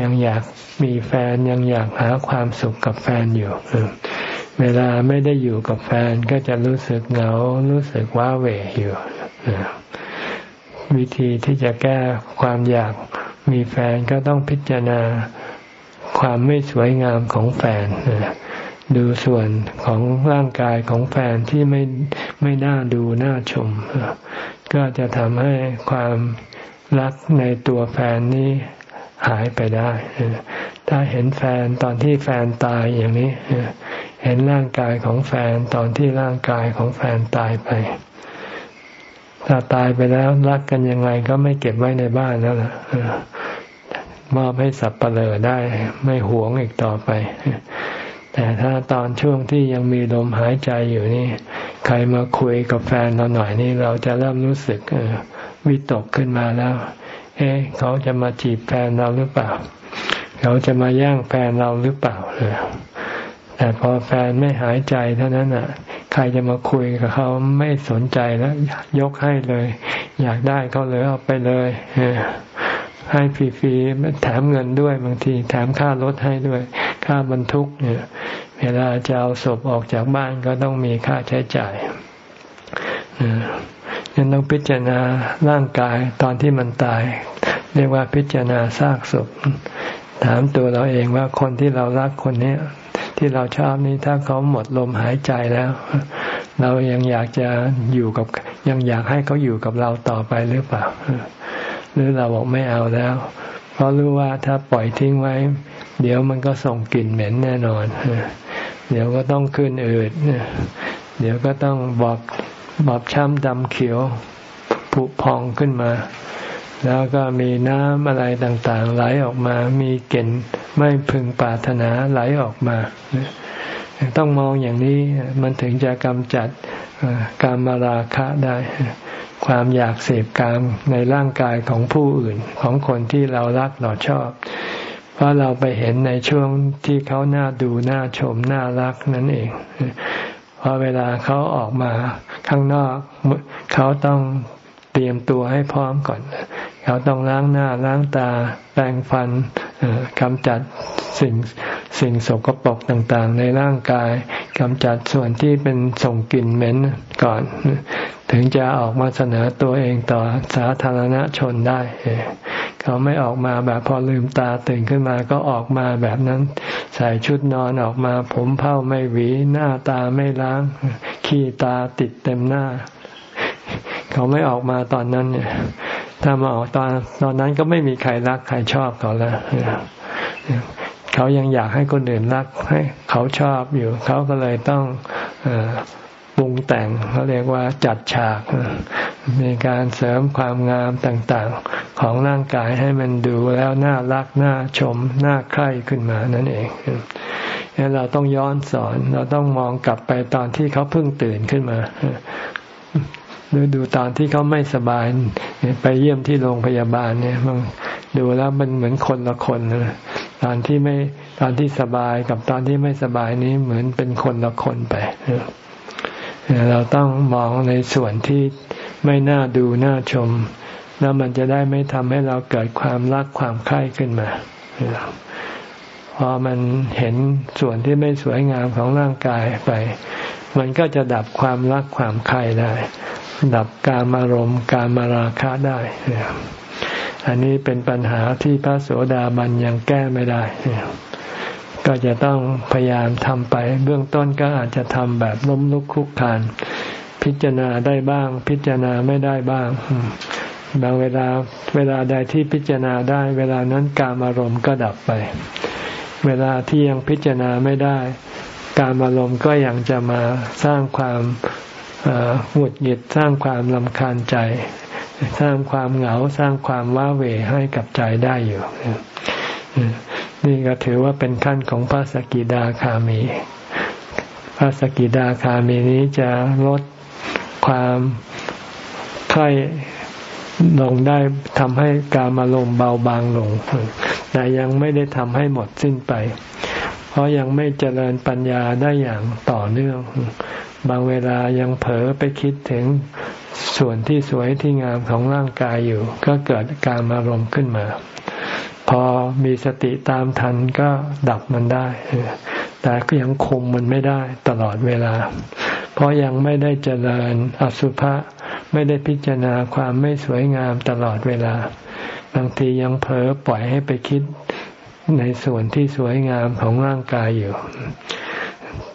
[SPEAKER 1] ยังอยากมีแฟนยังอยากหาความสุขกับแฟนอยู่เวลาไม่ได้อยู่กับแฟนก็จะรู้สึกเหงารู้สึกว้าเหวอยู่วิธีที่จะแก้ความอยากมีแฟนก็ต้องพิจารณาความไม่สวยงามของแฟนดูส่วนของร่างกายของแฟนที่ไม่ไม่น่าดูน่าชม ก็จะทำให้ความ รักในตัวแฟนนี้หายไปได้ ถ้าเห็นแฟนตอนที่แฟนตายอย่างนี้ เห็นร่างกายของแฟนตอนที่ร่างกายของแฟนตายไป ถ้าตายไปแล้วรักกันยังไงก็ไม่เก็บไว้ในบ้านแล้วล่ะมอบให้สับเปลือได้ ไม่หวงอีกต่อไป แต่ถ้าตอนช่วงที่ยังมีลมหายใจอยู่นี่ ใครมาคุยกับแฟนเราหน่อยนี่เราจะเริ่มรู้สึก วิตกขึ้นมาแล้ว เอ๊ะเขาจะมาจีบแฟนเราหรือเปล่า เขาจะมาย่างแฟนเราหรือเปล่าแต่พอแฟนไม่หายใจเท่านั้นอะ ใครจะมาคุยกับเขาไม่สนใจแล้วยกให้เลย อยากได้เขาเลยเอาไปเลยให้ฟรีๆแถมเงินด้วยบางที แถมค่ารถให้ด้วย ค่าบรรทุกเนี่ย เวลาจะเอาศพออกจากบ้านก็ต้องมีค่าใช้จ่าย ยังต้องพิจารณาร่างกายตอนที่มันตาย เรียกว่าพิจารณาซากศพ ถามตัวเราเองว่าคนที่เรารักคนนี้ที่เราชอบนี้ถ้าเขาหมดลมหายใจแล้ว เรายังอยากจะอยู่กับ ยังอยากให้เขาอยู่กับเราต่อไปหรือเปล่า หรือเราบอกไม่เอาแล้ว เพราะรู้ว่าถ้าปล่อยทิ้งไว้ เดี๋ยวมันก็ส่งกลิ่นเหม็นแน่นอนเดี๋ยวก็ต้องขึ้นอืดเดี๋ยวก็ต้องบอก บอบช้ำดำเขียวผุพองขึ้นมา แล้วก็มีน้ำอะไรต่างๆ ไหลออกมา มีเกล็นไม่พึงปรารถนาไหลออกมา ต้องมองอย่างนี้มันถึงจะกำจัดการมาราคะได้ ความอยากเสพกามในร่างกายของผู้อื่นของคนที่เรารักเราชอบ เพราะเราไปเห็นในช่วงที่เขาหน้าดูหน้าชมน่ารักนั่นเอง พอเวลาเขาออกมาข้างนอก เขาต้องเตรียมตัวให้พร้อมก่อน เขาต้องล้างหน้าล้างตาแปรงฟันกำจัดสิ่งสิ่งสกปรกต่างๆ ในร่างกายกำจัดส่วนที่เป็นส่งกลิ่นเหม็นก่อน ถึงจะออกมาเสนอตัวเองต่อสาธารณชนได้ เขาไม่ออกมาแบบพอลืมตาตื่นขึ้นมาก็ออกมาแบบนั้น ใส่ชุดนอนออกมา ผมเผ้าไม่หวีหน้าตาไม่ล้าง ขี้ตาติดเต็มหน้า เขาไม่ออกมาตอนนั้นเนี่ย ถ้ามาออกตอนตอนนั้นก็ไม่มีใครรักใครชอบเขาแล้วเขายังอยากให้คนอื่นรักให้เขาชอบอยู่ เขาก็เลยต้องปรุงแต่งเขาเรียกว่าจัดฉาก มีการเสริมความงามต่างๆ ของร่างกายให้มันดูแล้วน่ารักน่าชมน่าใคร่ขึ้นมานั่นเองเราต้องย้อนสอนเราต้องมองกลับไปตอนที่เขาเพิ่งตื่นขึ้นมา หรือดูตอนที่เขาไม่สบายไปเยี่ยมที่โรงพยาบาลเนี่ยมันดูแล้วมันเหมือนคนละคนนะตอนที่ไม่ตอนที่สบายกับตอนที่ไม่สบายนี้เหมือนเป็นคนละคนไปเราต้องมองในส่วนที่ไม่น่าดูน่าชม แล้วมันจะได้ไม่ทำให้เราเกิดความรักความใคร่ขึ้นมาพอมันเห็นส่วนที่ไม่สวยงามของร่างกายไป มันก็จะดับความรักความใคร่ได้ ดับการมารมการมาราคะได้ อันนี้เป็นปัญหาที่พระโสดาบันยังแก้ไม่ได้ ก็จะต้องพยายามทำไป เบื้องต้นก็อาจจะทำแบบล้มลุกคุกคาน พิจารณาได้บ้าง พิจารณาไม่ได้บ้างบางเวลาเวลาใดที่พิจารณาได้ เวลานั้นการอารมณ์ก็ดับไป เวลาที่ยังพิจารณาไม่ได้ การอารมณ์ก็ยังจะมาสร้างความหงุดหงิดสร้างความลำคาญใจ สร้างความเหงาสร้างความว้าเหวให้กับใจได้อยู่นี่ก็ถือว่าเป็นขั้นของพระสกิดาคามี พระสกิดาคามีนี้จะลดความใคร่ลงได้ทำให้การมาลมเบาบางลง แต่ยังไม่ได้ทำให้หมดสิ้นไป เพราะยังไม่เจริญปัญญาได้อย่างต่อเนื่อง บางเวลายังเผลอไปคิดถึงส่วนที่สวยที่งามของร่างกายอยู่ ก็เกิดการมารมขึ้นมา พอมีสติตามทันก็ดับมันได้ แต่ก็ยังคุมมันไม่ได้ตลอดเวลา เพราะยังไม่ได้เจริญอสุภะไม่ได้พิจารณาความไม่สวยงามตลอดเวลา บางทียังเผลอปล่อยให้ไปคิด ในส่วนที่สวยงามของร่างกายอยู่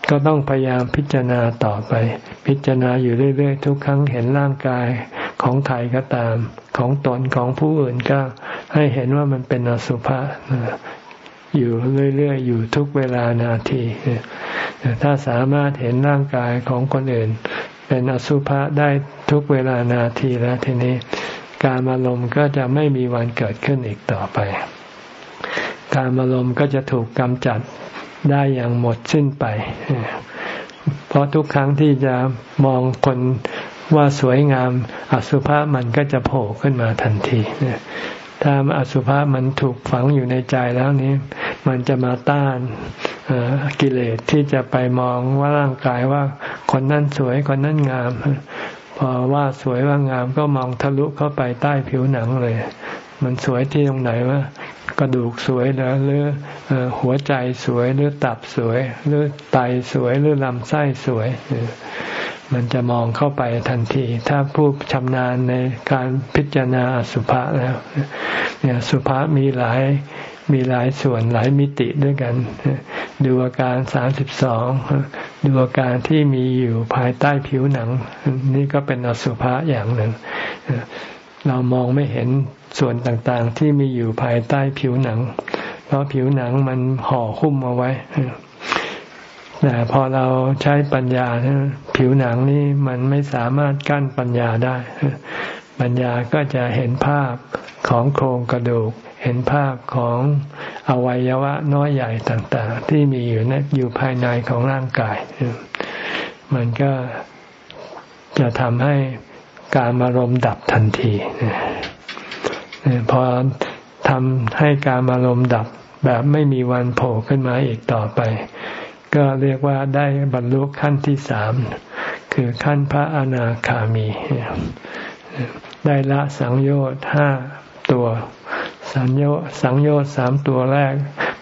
[SPEAKER 1] ก็ต้องพยายามพิจารณาต่อไป พิจารณาอยู่เรื่อยๆ ทุกครั้งเห็นร่างกายของใครก็ตาม ของตนของผู้อื่นก็ให้เห็นว่ามันเป็นอสุภะอยู่เรื่อยๆ อยู่ทุกเวลานาที ถ้าสามารถเห็นร่างกายของคนอื่น เป็นอสุภะได้ทุกเวลานาทีแล้วทีนี้ การอารมณ์ก็จะไม่มีวันเกิดขึ้นอีกต่อไป การอารมณ์ก็จะถูกกำจัดได้อย่างหมดสิ้นไป เพราะทุกครั้งที่จะมองคนว่าสวยงามอสุภะมันก็จะโผล่ขึ้นมาทันทีถ้าอสุภะมันถูกฝังอยู่ในใจแล้วนี้ มันจะมาต้านกิเลสที่จะไปมองว่าร่างกายว่าคนนั้นสวยคนนั้นงาม พอว่าสวยว่างามก็มองทะลุเข้าไปใต้ผิวหนังเลย มันสวยที่ตรงไหนวะกระดูกสวยหรือหรือหัวใจสวยหรือตับสวย หรือไตสวยหรือลำไส้สวย มันจะมองเข้าไปทันที ถ้าผู้ชำนาญในการพิจารณาสุภาษแล้ว เนี่ยสุภาษมีหลายมีหลายส่วนหลายมิติด้วยกัน ดูอาการสามสิบสองดูอาการที่มีอยู่ภายใต้ผิวหนัง นี่ก็เป็นอสุภะอย่างหนึ่ง เรามองไม่เห็น ส่วนต่างๆที่มีอยู่ภายใต้ผิวหนัง เพราะผิวหนังมันห่อหุ้มเอาไว้แต่พอเราใช้ปัญญาผิวหนังนี่มันไม่สามารถกั้นปัญญาได้ ปัญญาก็จะเห็นภาพของโครงกระดูก เห็นภาพของอวัยวะน้อยใหญ่ต่างๆ ที่มีอยู่ในอยู่ภายในของร่างกาย มันก็จะทำให้การอารมณ์ดับทันที พอทำให้การอารมณ์ดับแบบไม่มีวันโผล่ขึ้นมาอีกต่อไป ก็เรียกว่าได้บรรลุขั้นที่สามคือขั้นพระอนาคามี ได้ละสังโยชน์ห้าตัวสังโยสังโยชน์สามตัวแรก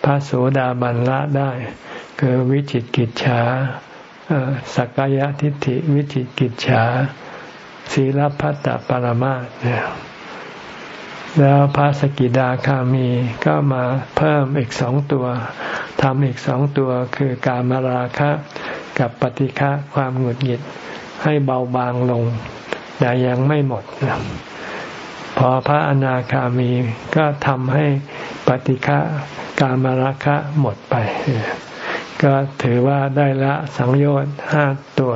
[SPEAKER 1] พระโสดาบันละได้ คือวิจิตกิจฉาสักกายทิฏฐิวิจิตกิจฉาศีลพัตตปรมาส แล้วพระสกิดาคามีก็มาเพิ่มอีกสองตัวทำอีกสองตัวคือการมาราคะ กับปฏิฆะความหงุดหงิดให้เบาบางลง แต่ยังไม่หมด พอพระอนาคามีก็ทำให้ปฏิฆะการมาราคะหมดไป ก็ถือว่าได้ละสังโยชน์ห้าตัว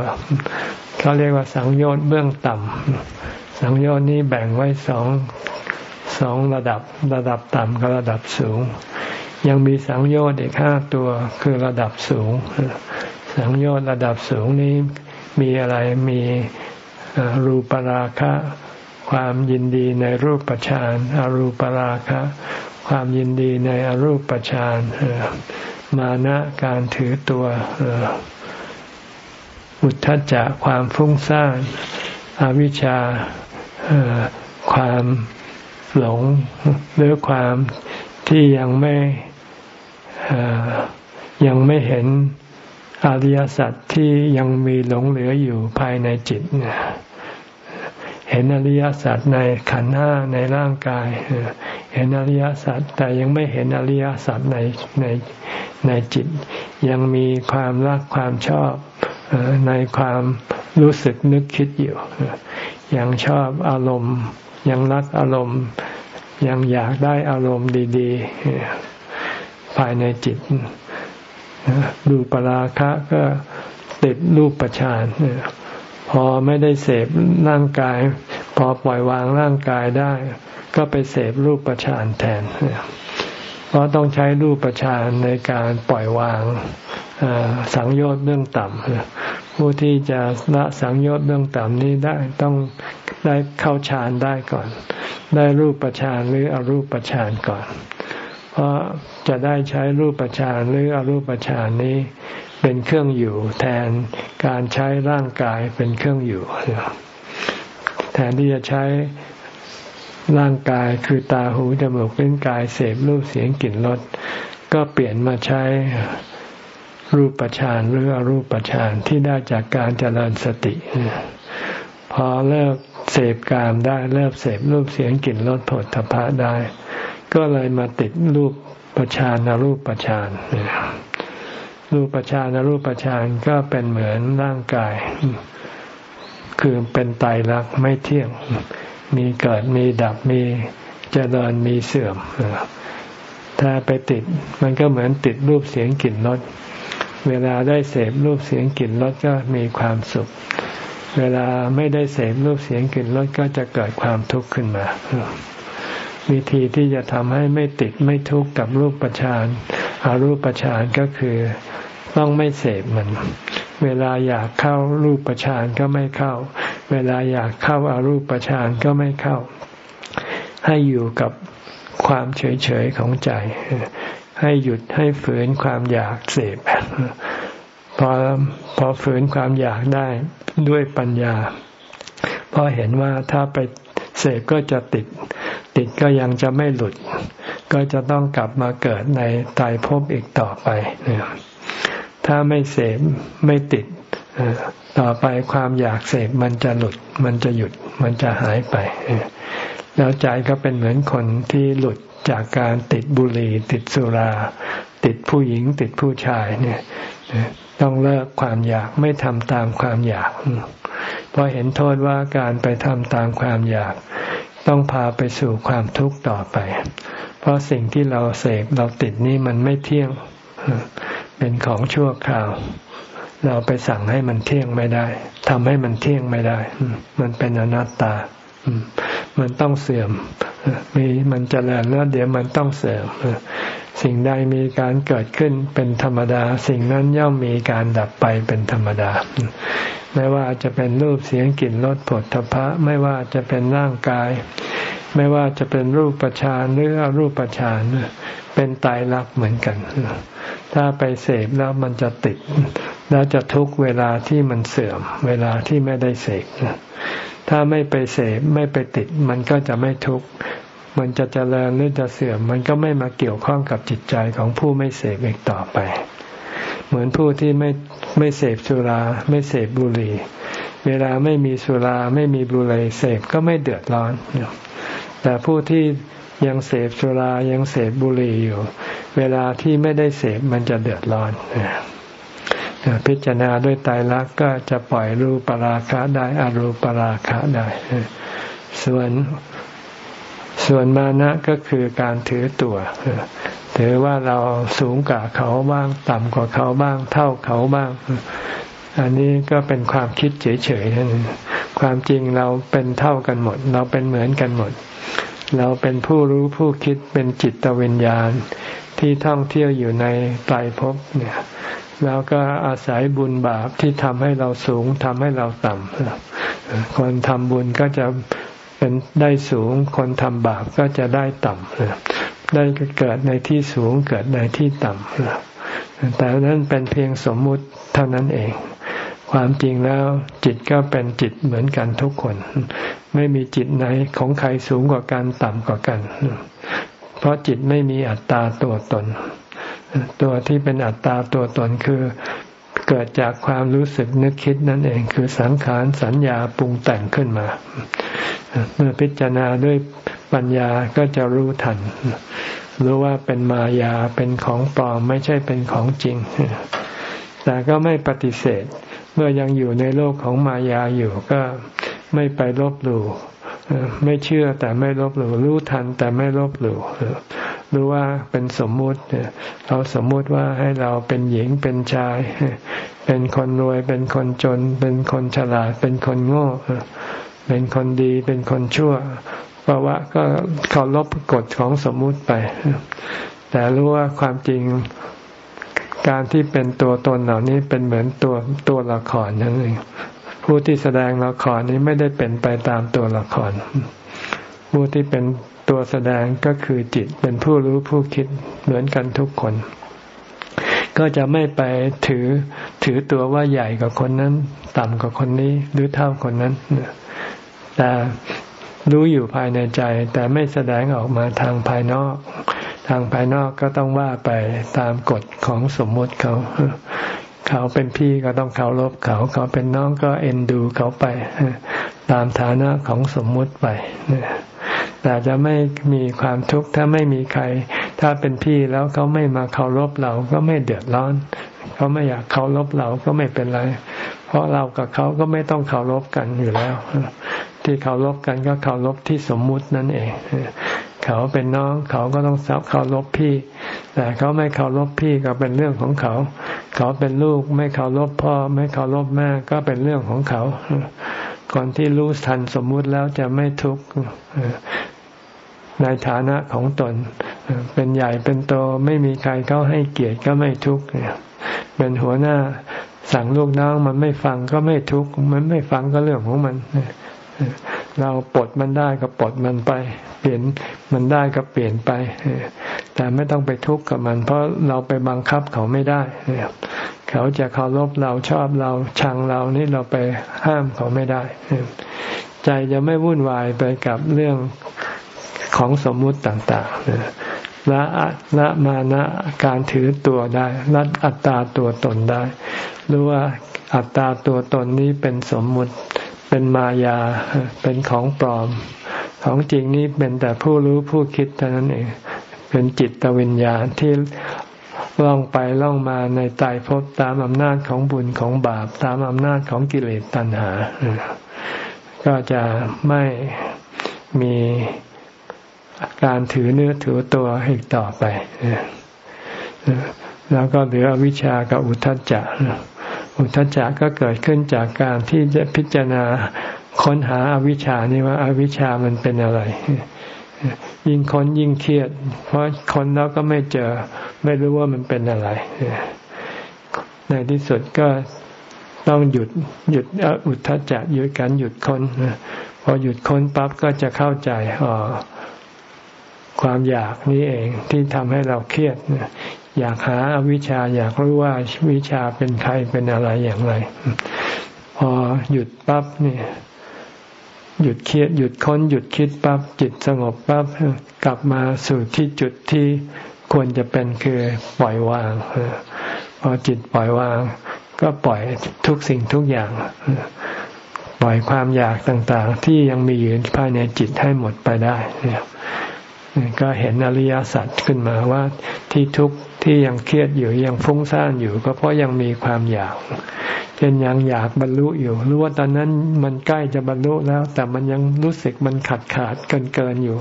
[SPEAKER 1] เขาเรียกว่าสังโยชน์เบื้องต่ำสังโยชน์นี้แบ่งไว้สอง สองระดับระดับต่ำกับระดับสูง ยังมีสังโยชน์อีกห้าตัวคือระดับสูง สังโยชน์ระดับสูงนี้มีอะไรมีรูปราคะ ความยินดีในรูปฌานอารูปราคะ ความยินดีในอรูปฌานมานะการถือตัวอุทธัจจะความฟุ้งซ่านอวิชชาความ หลงหรือความที่ยังไม่ยังไม่เห็นอริยสัจที่ยังมีหลงเหลืออยู่ภายในจิตเห็นอริยสัจในขันห้าในร่างกาย เห็นอริยสัจแต่ยังไม่เห็นอริยสัจในในในจิต ยังมีความรักความชอบในความรู้สึกนึกคิดอยู่ ยังชอบอารมณ์ ยังรักอารมณ์ ยังอยากได้อารมณ์ดีๆ ภายในจิตดูปราคะก็ติดรูปประชานพอไม่ได้เสพร่างกาย พอปล่อยวางร่างกายได้ ก็ไปเสพรูปประชานแทน เพราะต้องใช้รูปประชานในการปล่อยวางสังโยชน์เรื่องต่ำ ผู้ที่จะละสังโยชน์เรื่องต่ำนี้ได้ต้องได้เข้าฌานได้ก่อน ได้รูปประชานหรืออรูปประชานก่อน เพราะจะได้ใช้รูปฌานหรืออรูปฌานนี้เป็นเครื่องอยู่แทนการใช้ร่างกายเป็นเครื่องอยู่ แทนที่จะใช้ร่างกายคือตาหูจมูกลิ้นกายเสพรูปเสียงกลิ่นรสก็เปลี่ยนมาใช้ รูปฌานหรืออรูปฌานที่ได้จากการเจริญสติ พอเลิกเสพกามได้เลิกเสพรูปเสียงกลิ่นรสผลทพะได้ ก็เลยมาติดรูปประชานรูปประชานรูปประชานรูปประชานก็เป็นเหมือนร่างกาย คือเป็นไตรลักษณ์ไม่เที่ยง มีเกิดมีดับมีเจริญมีเสื่อมถ้าไปติด มันก็เหมือนติดรูปเสียงกลิ่นรส เวลาได้เสพรูปเสียงกลิ่นรสก็มีความสุข เวลาไม่ได้เสพรูปเสียงกลิ่นรสก็จะเกิดความทุกข์ขึ้นมา วิธีที่จะทำให้ไม่ติดไม่ทุกข์กับรูปประชานอารูปประชานก็คือต้องไม่เสพมัน เวลาอยากเข้ารูปประชานก็ไม่เข้า เวลาอยากเข้าอารูปประชานก็ไม่เข้า ให้อยู่กับความเฉยๆของใจ ให้หยุดให้ฝืนความอยากเสพพอพอฝืนความอยากได้ด้วยปัญญาพอเห็นว่าถ้าไปเสพก็จะติด ติดก็ยังจะไม่หลุด ก็จะต้องกลับมาเกิดในตายภพอีกต่อไปถ้าไม่เสพไม่ติดต่อไปความอยากเสพมันจะหลุด มันจะหยุด มันจะหายไปแล้วใจก็เป็นเหมือนคนที่หลุด จากการติดบุหรี่ติดสุรา ติดผู้หญิงติดผู้ชายเนี่ยต้องเลิกความอยากไม่ทำตามความอยาก เพราะเห็นโทษว่าการไปทำตามความอยาก ต้องพาไปสู่ความทุกข์ต่อไป เพราะสิ่งที่เราเสพเราติดนี่มันไม่เที่ยง เป็นของชั่วคราว เราไปสั่งให้มันเที่ยงไม่ได้ทำให้มันเที่ยงไม่ได้ มันเป็นอนัตตา มันต้องเสื่อม มีมันจเจริญแล้วเดี๋ยวมันต้องเสื่อมสิ่งใดมีการเกิดขึ้นเป็นธรรมดา สิ่งนั้นย่อมมีการดับไปเป็นธรรมดา ไม่ว่าจะเป็นรูปเสียงกลิ่นรสผลทพะ ไม่ว่าจะเป็นร่างกาย ไม่ว่าจะเป็นรูปประชานหรือรูปประชานเป็นตายรักเหมือนกัน ถ้าไปเสพแล้วมันจะติด แล้วจะทุกเวลาที่มันเสื่อม เวลาที่ไม่ได้เสพ ถ้าไม่ไปเสพไม่ไปติด มันก็จะไม่ทุกข์มันจะเจริญหรือจะเสื่อม มันก็ไม่มาเกี่ยวข้องกับจิตใจของผู้ไม่เสพอีกต่อไป เหมือนผู้ที่ไม่ไม่เสพสุรา ไม่เสพบุหรี่ เวลาไม่มีสุราไม่มีบุหรี่เสพก็ไม่เดือดร้อน แต่ผู้ที่ยังเสพสุรายังเสพบุหรี่อยู่ เวลาที่ไม่ได้เสพมันจะเดือดร้อน พิจารณาด้วยตายรักก็จะปล่อยรูปราคะได้อรูปราคะได้ ส่วนส่วนมานะก็คือการถือตัว ถือว่าเราสูงกว่าเขาบ้าง ต่ำกว่าเขาบ้าง เท่าเขาบ้าง อันนี้ก็เป็นความคิดเฉยๆนั่นความจริงเราเป็นเท่ากันหมด เราเป็นเหมือนกันหมด เราเป็นผู้รู้ผู้คิดเป็นจิตวิญญาณที่ท่องเที่ยวอยู่ในไตรภพเนี่ย แล้วก็อาศัยบุญบาปที่ทำให้เราสูงทำให้เราต่ำคนทำบุญก็จะเป็นได้สูง คนทำบาปก็จะได้ต่ำได้เกิดในที่สูงเกิดในที่ต่ำแต่นั้นเป็นเพียงสมมุติเท่านั้นเอง ความจริงแล้วจิตก็เป็นจิตเหมือนกันทุกคน ไม่มีจิตไหนของใครสูงกว่ากันต่ำกว่ากัน เพราะจิตไม่มีอัตตาตัวตน ตัวที่เป็นอัตตาตัวตนคือเกิดจากความรู้สึกนึกคิดนั่นเองคือสังขารสัญญาปรุงแต่งขึ้นมา เมื่อพิจารณาด้วยปัญญาก็จะรู้ทัน รู้ว่าเป็นมายาเป็นของปลอมไม่ใช่เป็นของจริง แต่ก็ไม่ปฏิเสธ เมื่อยังอยู่ในโลกของมายาอยู่ก็ไม่ไปลบหลู่ไม่เชื่อแต่ไม่ลบหลู่รู้ทันแต่ไม่ลบหลู่ รู้ว่าเป็นสมมุติเราสมมุติว่าให้เราเป็นหญิงเป็นชาย เป็นคนรวยเป็นคนจน เป็นคนฉลาด เป็นคนโง่เป็นคนดีเป็นคนชั่วเพราะว่าก็เคารพกฎของสมมุติไป แต่รู้ว่าความจริงการที่เป็นตัวตนเหล่านี้เป็นเหมือนตัวตัวละครนั่นเองผู้ที่แสดงละครนี้ไม่ได้เป็นไปตามตัวละครผู้ที่เป็น ตัวแสดงก็คือจิตเป็นผู้รู้ผู้คิดเหมือนกันทุกคน ก็จะไม่ไปถือถือตัวว่าใหญ่กว่าคนนั้น ต่ำกว่าคนนี้หรือเท่าคนนั้นแต่รู้อยู่ภายในใจ แต่ไม่แสดงออกมาทางภายนอก ทางภายนอกก็ต้องว่าไปตามกฎของสมมติเขาเขาเป็นพี่ก็ต้องเคารพเขา เขาเป็นน้องก็เอ็นดูเขาไป ตามฐานะของสมมุติไป แต่จะไม่มีความทุกข์ถ้าไม่มีใคร ถ้าเป็นพี่แล้วเขาไม่มาเคารพเราก็ไม่เดือดร้อนเขาไม่อยากเคารพเราก็ไม่เป็นไร เพราะเรากับเขาก็ไม่ต้องเคารพกันอยู่แล้ว ที่เคารพกันก็เคารพที่สมมุตินั่นเองเขาเป็นน้องเขาก็ต้องเคารพพี่ แต่เขาไม่เคารพพี่ก็เป็นเรื่องของเขา เขาเป็นลูกไม่เคารพพ่อ ไม่เคารพแม่ก็เป็นเรื่องของเขาก่อนที่รู้ทันสมมุติแล้วจะไม่ทุกข์ ในฐานะของตน เป็นใหญ่เป็นโตไม่มีใครเขาให้เกียรติก็ไม่ทุกข์เป็นหัวหน้าสั่งลูกน้องมันไม่ฟังก็ไม่ทุกข์มันไม่ฟังก็เรื่องของมันเราปลดมันได้ก็ปลดมันไป เปลี่ยนมันได้ก็เปลี่ยนไปแต่ไม่ต้องไปทุกข์กับมัน เพราะเราไปบังคับเขาไม่ได้เขาจะเคารพเราชอบเราชังเรานี่เราไปห้ามเขาไม่ได้ ใจจะไม่วุ่นวายไปกับเรื่อง ของสมมุติต่างๆละละมานะการถือตัวได้ละอัตตาตัวตนได้รู้ว่าอัตตาตัวตนนี้เป็นสมมุติเป็นมายาเป็นของปลอม ของจริงนี้เป็นแต่ผู้รู้ผู้คิดเท่านั้นเองเป็นจิตวิญญาณที่ล่องไปล่องมาในตายภพตามอำนาจของบุญของบาป ตามอำนาจของกิเลสตัณหา ก็จะไม่มี การถือเนื้อถือตัวอีกต่อไป แล้วก็เหลือวิชากับอุทจจะ อุทจจะก็เกิดขึ้นจากการที่จะพิจารณาค้นหาอาวิชานี่ว่าอาวิชามันเป็นอะไร ยิ่งค้นยิ่งเครียด เพราะค้นแล้วก็ไม่เจอ ไม่รู้ว่ามันเป็นอะไร ในที่สุดก็ต้องหยุดหยุดอุทจจะหยุดการหยุดค้นพอหยุดค้นปั๊บก็จะเข้าใจอ๋อ ความอยากนี้เองที่ทำให้เราเครียดอยากหาวิชชาอยากรู้ว่าวิชาเป็นใครเป็นอะไรอย่างไร พอหยุดปั๊บเนี่ยหยุดเครียดหยุดค้นหยุดคิดปั๊บจิตสงบปั๊บกลับมาสู่ที่จุดที่ควรจะเป็นคือปล่อยวางพอจิตปล่อยวาง ก็ปล่อยทุกสิ่งทุกอย่าง ปล่อยความอยากต่างๆ ที่ยังมีอยู่ภายในจิตให้หมดไปได้เนี่ย ก็เห็นอริยสัจขึ้นมาว่าที่ทุกข์ที่ยังเครียดอยู่ยังฟุ้งซ่านอยู่ ก็เพราะยังมีความอยาก เช่นยังอยากบรรลุอยู่รู้ว่าตอนนั้นมันใกล้จะบรรลุแล้ว แต่มันยังรู้สึกมันขาดขาดเกินเกินอยู่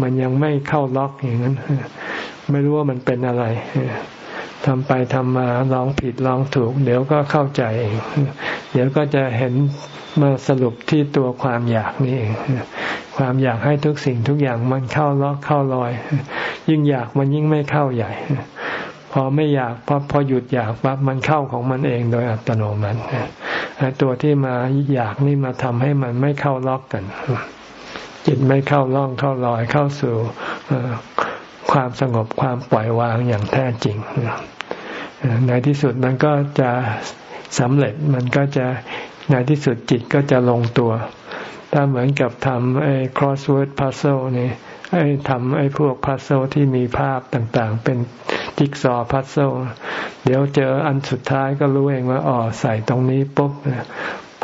[SPEAKER 1] มันยังไม่เข้าล็อกอย่างนั้น ไม่รู้ว่ามันเป็นอะไรทำไปทำมาลองผิดลองถูก เดี๋ยวก็เข้าใจเองเดี๋ยวก็จะเห็น มาสรุปที่ตัวความอยากนี่เองความอยากให้ทุกสิ่งทุกอย่างมันเข้าล็อกเข้าลอย ยิ่งอยากมันยิ่งไม่เข้าใหญ่ พอไม่อยากพอพอหยุดอยากปั๊บมันเข้าของมันเองโดยอัตโนมัติตัวที่มาอยากนี่มาทำให้มันไม่เข้าล็อกกัน จิตไม่เข้าล่องเข้าลอยเข้าสู่ความสงบความปล่อยวางอย่างแท้จริงในที่สุดมันก็จะสำเร็จมันก็จะ ในที่สุดจิตก็จะลงตัว ถ้าเหมือนกับทำไอ้ crossword puzzle นี่ไอ้ทำไอ้พวก puzzle ที่มีภาพต่างๆ เป็นจิ๊กซอว์ puzzle เดี๋ยวเจออันสุดท้ายก็รู้เองว่าอ๋อใส่ตรงนี้ปุ๊บ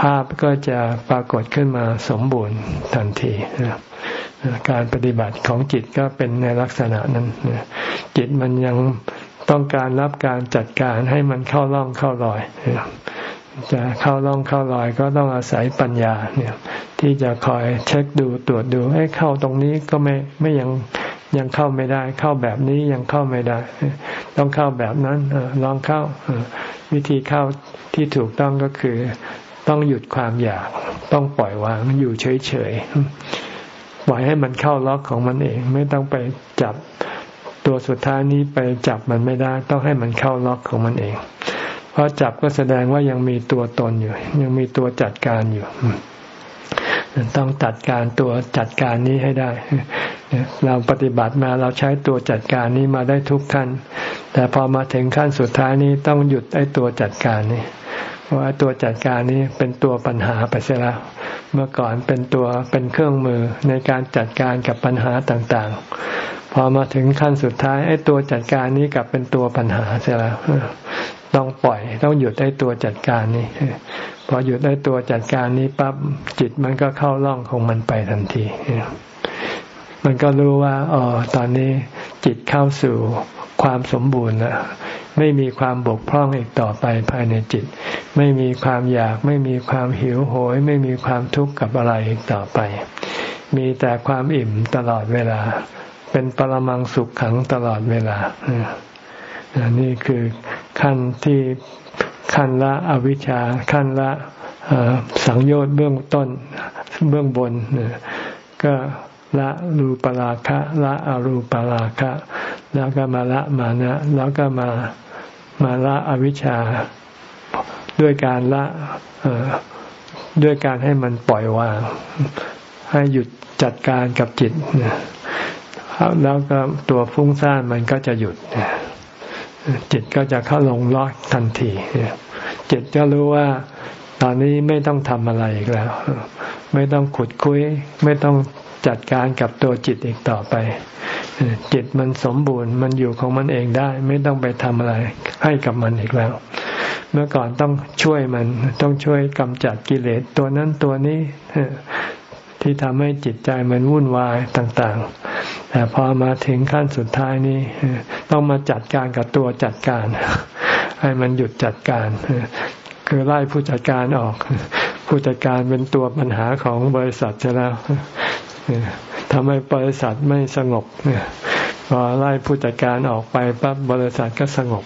[SPEAKER 1] ภาพก็จะปรากฏขึ้นมาสมบูรณ์ทันทีการปฏิบัติของจิตก็เป็นในลักษณะนั้นจิตมันยังต้องการรับการจัดการให้มันเข้าร่องเข้ารอย จะเข้าร่องเข้ารอยก็ต้องอาศัยปัญญาเนี่ย ที่จะคอยเช็คดูตรวจดูให้เข้าตรงนี้ก็ไม่ไม่ยังยังเข้าไม่ได้ เข้าแบบนี้ยังเข้าไม่ได้ ต้องเข้าแบบนั้นลองเข้าวิธีเข้าที่ถูกต้องก็คือ ต้องหยุดความอยาก ต้องปล่อยวางอยู่เฉยๆปล่อยให้มันเข้าล็อกของมันเอง ไม่ต้องไปจับตัวสุดท้ายนี้ไปจับมันไม่ได้ ต้องให้มันเข้าล็อกของมันเอง เพราะจับก็แสดงว่ายังมีตัวตนอยู่ ยังมีตัวจัดการอยู่ต้องจัดการตัวจัดการนี้ให้ได้ เราปฏิบัติมาเราใช้ตัวจัดการนี้มาได้ทุกขั้น แต่พอมาถึงขั้นสุดท้ายนี้ต้องหยุดไอ้ตัวจัดการนี้เพราะตัวจัดการนี้เป็นตัวปัญหาไปเสียแล้ว เมื่อก่อนเป็นตัวเป็นเครื่องมือในการจัดการกับปัญหาต่างๆ พอมาถึงขั้นสุดท้ายไอ้ตัวจัดการนี้กลับเป็นตัวปัญหาเสียแล้ว ต้องปล่อย ต้องหยุดได้ตัวจัดการนี้พอหยุดได้ตัวจัดการนี้ปั๊บจิตมันก็เข้าร่องของมันไปทันทีมันก็รู้ว่าอ๋อตอนนี้จิตเข้าสู่ความสมบูรณ์แล้วไม่มีความบกพร่องอีกต่อไปภายในจิต ไม่มีความอยาก ไม่มีความหิวโหย ไม่มีความทุกข์กับอะไรอีกต่อไป มีแต่ความอิ่มตลอดเวลา เป็นปรมังสุขขังตลอดเวลา นี่คือขั้นที่ขั้นละอวิชชาขั้นละสังโยชน์เบื้องต้นเบื้องบน ก็ละรูปราคะละอรูปราคะ แล้วก็มาละมานะ แล้วก็มามาละอวิชชา ด้วยการละด้วยการให้มันปล่อยวาง ให้หยุดจัดการกับจิตแล้วก็ตัวฟุ้งซ่านมันก็จะหยุด จิตก็จะเข้าลงล็อกทันทีจิตจะรู้ว่าตอนนี้ไม่ต้องทำอะไรอีกแล้ว ไม่ต้องขุดคุย ไม่ต้องจัดการกับตัวจิตอีกต่อไป จิตมันสมบูรณ์มันอยู่ของมันเองได้ ไม่ต้องไปทำอะไรให้กับมันอีกแล้ว เมื่อก่อนต้องช่วยมันต้องช่วยกำจัดกิเลสตัวนั้นตัวนี้ ที่ทำให้จิตใจมันวุ่นวายต่างๆ แต่พอมาถึงขั้นสุดท้ายนี้ ต้องมาจัดการกับตัวจัดการ ให้มันหยุดจัดการ คือไล่ผู้จัดการออก ผู้จัดการเป็นตัวปัญหาของบริษัทจะแล้วทำให้บริษัทไม่สงบพอไล่ผู้จัดการออกไปปั๊บบริษัทก็สงบ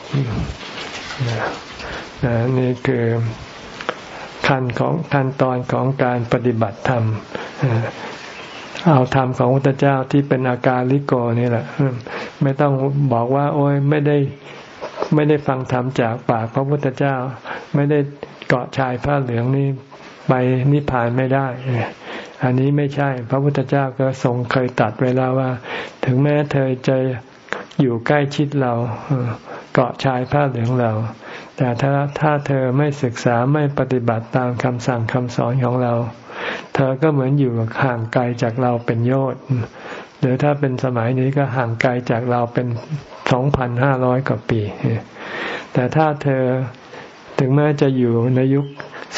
[SPEAKER 1] นี่คือ ขั้นของขั้นตอนของการปฏิบัติธรรมเอาธรรมของพระพุทธเจ้าที่เป็นอาการลิโกนี่แหละ ไม่ต้องบอกว่า โอ้ยไม่ได้ไม่ได้ฟังธรรมจากปากพระพุทธเจ้า ไม่ได้เกาะชายผ้าเหลืองนี่ไปนิพพานไม่ได้ อันนี้ไม่ใช่ พระพุทธเจ้าก็ทรงเคยตัดไว้แล้วว่า ถึงแม้เธอจะอยู่ใกล้ชิดเรา เกาะชายผ้าเหลืองเรา แต่ถ้าถ้าเธอไม่ศึกษาไม่ปฏิบัติตามคำสั่งคำสอนของเรา เธอก็เหมือนอยู่ห่างไกลจากเราเป็นโยชน์หรือถ้าเป็นสมัยนี้ก็ห่างไกลจากเราเป็นสองพันห้าร้อยกว่าปี แต่ถ้าเธอถึงแม้จะอยู่ในยุค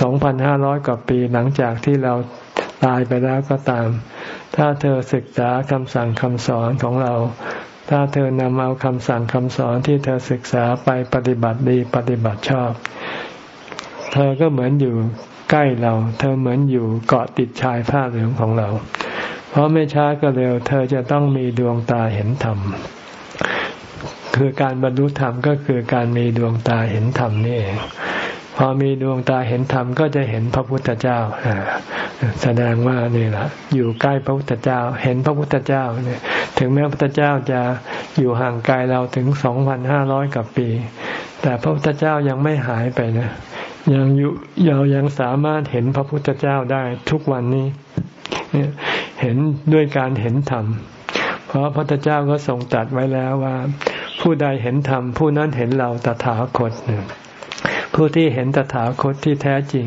[SPEAKER 1] สองพันห้าร้อยกว่าปีหลังจากที่เราตายไปแล้วก็ตาม ถ้าเธอศึกษาคำสั่งคำสอนของเรา ถ้าเธอนำเอาคำสั่งคำสอนที่เธอศึกษาไปปฏิบัติดีปฏิบัติชอบ เธอก็เหมือนอยู่ใกล้เรา เธอเหมือนอยู่เกาะติดชายผ้าเหลืองของเรา เพราะไม่ช้าก็เร็ว เธอจะต้องมีดวงตาเห็นธรรม คือการบรรลุธรรมก็คือการมีดวงตาเห็นธรรมนี่เองพอมีดวงตาเห็นธรรมก็จะเห็นพระพุทธเจ้าแสดงว่านี่แหละอยู่ใกล้พระพุทธเจ้า เห็นพระพุทธเจ้าเนี่ย ถึงแม้พระพุทธเจ้าจะอยู่ห่างไกลเราถึงสองพันห้าร้อยกับปี แต่พระพุทธเจ้ายังไม่หายไปนะยังอยู่เรายังสามารถเห็นพระพุทธเจ้าได้ทุกวันนี้เห็นด้วยการเห็นธรรม เพราะพระพุทธเจ้าก็ทรงตรัสไว้แล้วว่า ผู้ใดเห็นธรรม ผู้นั้นเห็นเราตถาคตผู้ที่เห็นตถาคตที่แท้จริง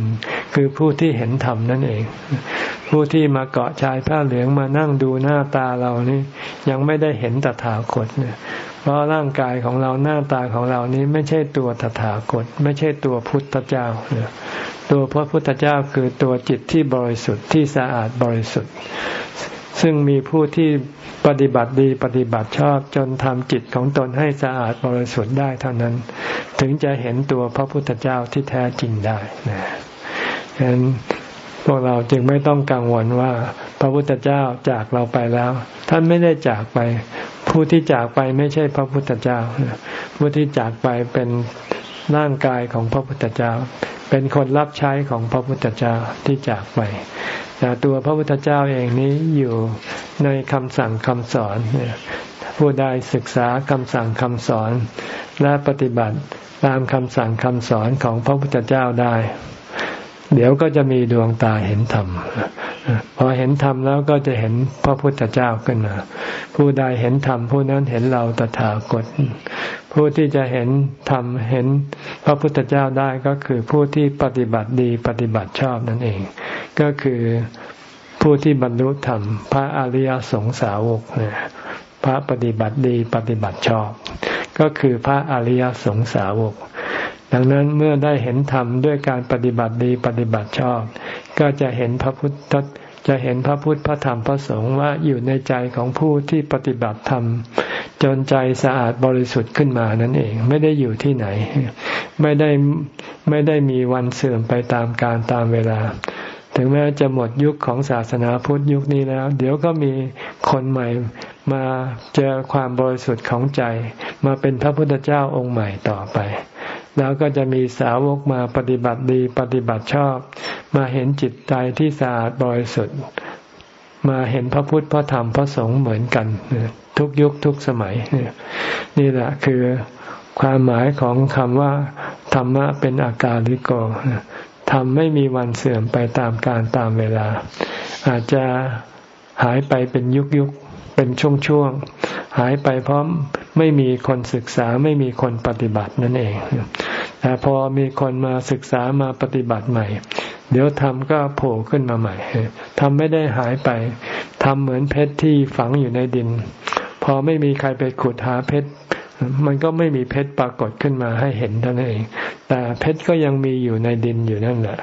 [SPEAKER 1] คือผู้ที่เห็นธรรมนั่นเอง ผู้ที่มาเกาะชายผ้าเหลืองมานั่งดูหน้าตาเรานี่ยังไม่ได้เห็นตถาคตเนี่ยเพราะร่างกายของเราหน้าตาของเรานี้ไม่ใช่ตัวตถาคต ไม่ใช่ตัวพุทธเจ้าตัวพระพุทธเจ้าคือตัวจิตที่บริสุทธิ์ที่สะอาดบริสุทธิ์ ซึ่งมีผู้ที่ปฏิบัติดีปฏิบัติชอบจนทำจิตของตนให้สะอาดบริสุทธิ์ได้เท่านั้น ถึงจะเห็นตัวพระพุทธเจ้าที่แท้จริงได้นะฉะนั้น พวกเราจึงไม่ต้องกังวลว่า พระพุทธเจ้าจากเราไปแล้ว ท่านไม่ได้จากไป ผู้ที่จากไปไม่ใช่พระพุทธเจ้า ผู้ที่จากไปเป็นร่างกายของพระพุทธเจ้า เป็นคนรับใช้ของพระพุทธเจ้าที่จากไป แต่ตัวพระพุทธเจ้าเองนี้อยู่ในคำสั่งคำสอน ผู้ใดศึกษาคำสั่งคำสอน และปฏิบัติตามคำสั่งคำสอนของพระพุทธเจ้าได้ เดี๋ยวก็จะมีดวงตาเห็นธรรมพอเห็นธรรมแล้วก็จะเห็นพระพุทธเจ้าขึ้นมา ผู้ใดเห็นธรรมผู้นั้นเห็นเราตถาคตผู้ที่จะเห็นธรรมเห็นพระพุทธเจ้าได้ก็คือผู้ที่ปฏิบัติดีปฏิบัติชอบนั่นเอง ก็คือผู้ที่บรรลุธรรม พระอริยสงสาวกเนี่ยพระปฏิบัติดีปฏิบัติชอบ ก็คือพระอริยสงสาวก ดังนั้นเมื่อได้เห็นธรรมด้วยการปฏิบัติดีปฏิบัติชอบ ก็จะเห็นพระพุทธจะเห็นพระพุทธพระธรรมพระสงฆ์ว่าอยู่ในใจของผู้ที่ปฏิบัติธรรม จนใจสะอาดบริสุทธิ์ขึ้นมานั่นเองไม่ได้อยู่ที่ไหน ไม่ได้ไม่ได้มีวันเสื่อมไปตามการตามเวลา ถึงแม้จะหมดยุคของศาสนาพุทธยุคนี้แล้ว เดี๋ยวก็มีคนใหม่มาเจอความบริสุทธิ์ของใจ มาเป็นพระพุทธเจ้าองค์ใหม่ต่อไป แล้วก็จะมีสาวกมาปฏิบัติดีปฏิบัติชอบ มาเห็นจิตใจที่สะอาดบริสุทธิ์มาเห็นพระพุทธพระธรรมพระสงฆ์เหมือนกันทุกยุคทุกสมัยนี่แหละคือความหมายของคำว่า ธรรมะเป็นอาการลิโกธรรมไม่มีวันเสื่อมไปตามการตามเวลา อาจจะหายไปเป็นยุคยุคเป็นช่วงๆหายไปพราะ ไม่มีคนศึกษาไม่มีคนปฏิบัตินั่นเอง แต่พอมีคนมาศึกษามาปฏิบัติใหม่ เดี๋ยวทำก็โผล่ขึ้นมาใหม่ทำไม่ได้หายไปทำเหมือนเพชรที่ฝังอยู่ในดิน พอไม่มีใครไปขุดหาเพชร มันก็ไม่มีเพชรปรากฏขึ้นมาให้เห็นเท่านั้นเอง แต่เพชรก็ยังมีอยู่ในดินอยู่นั่นแหละ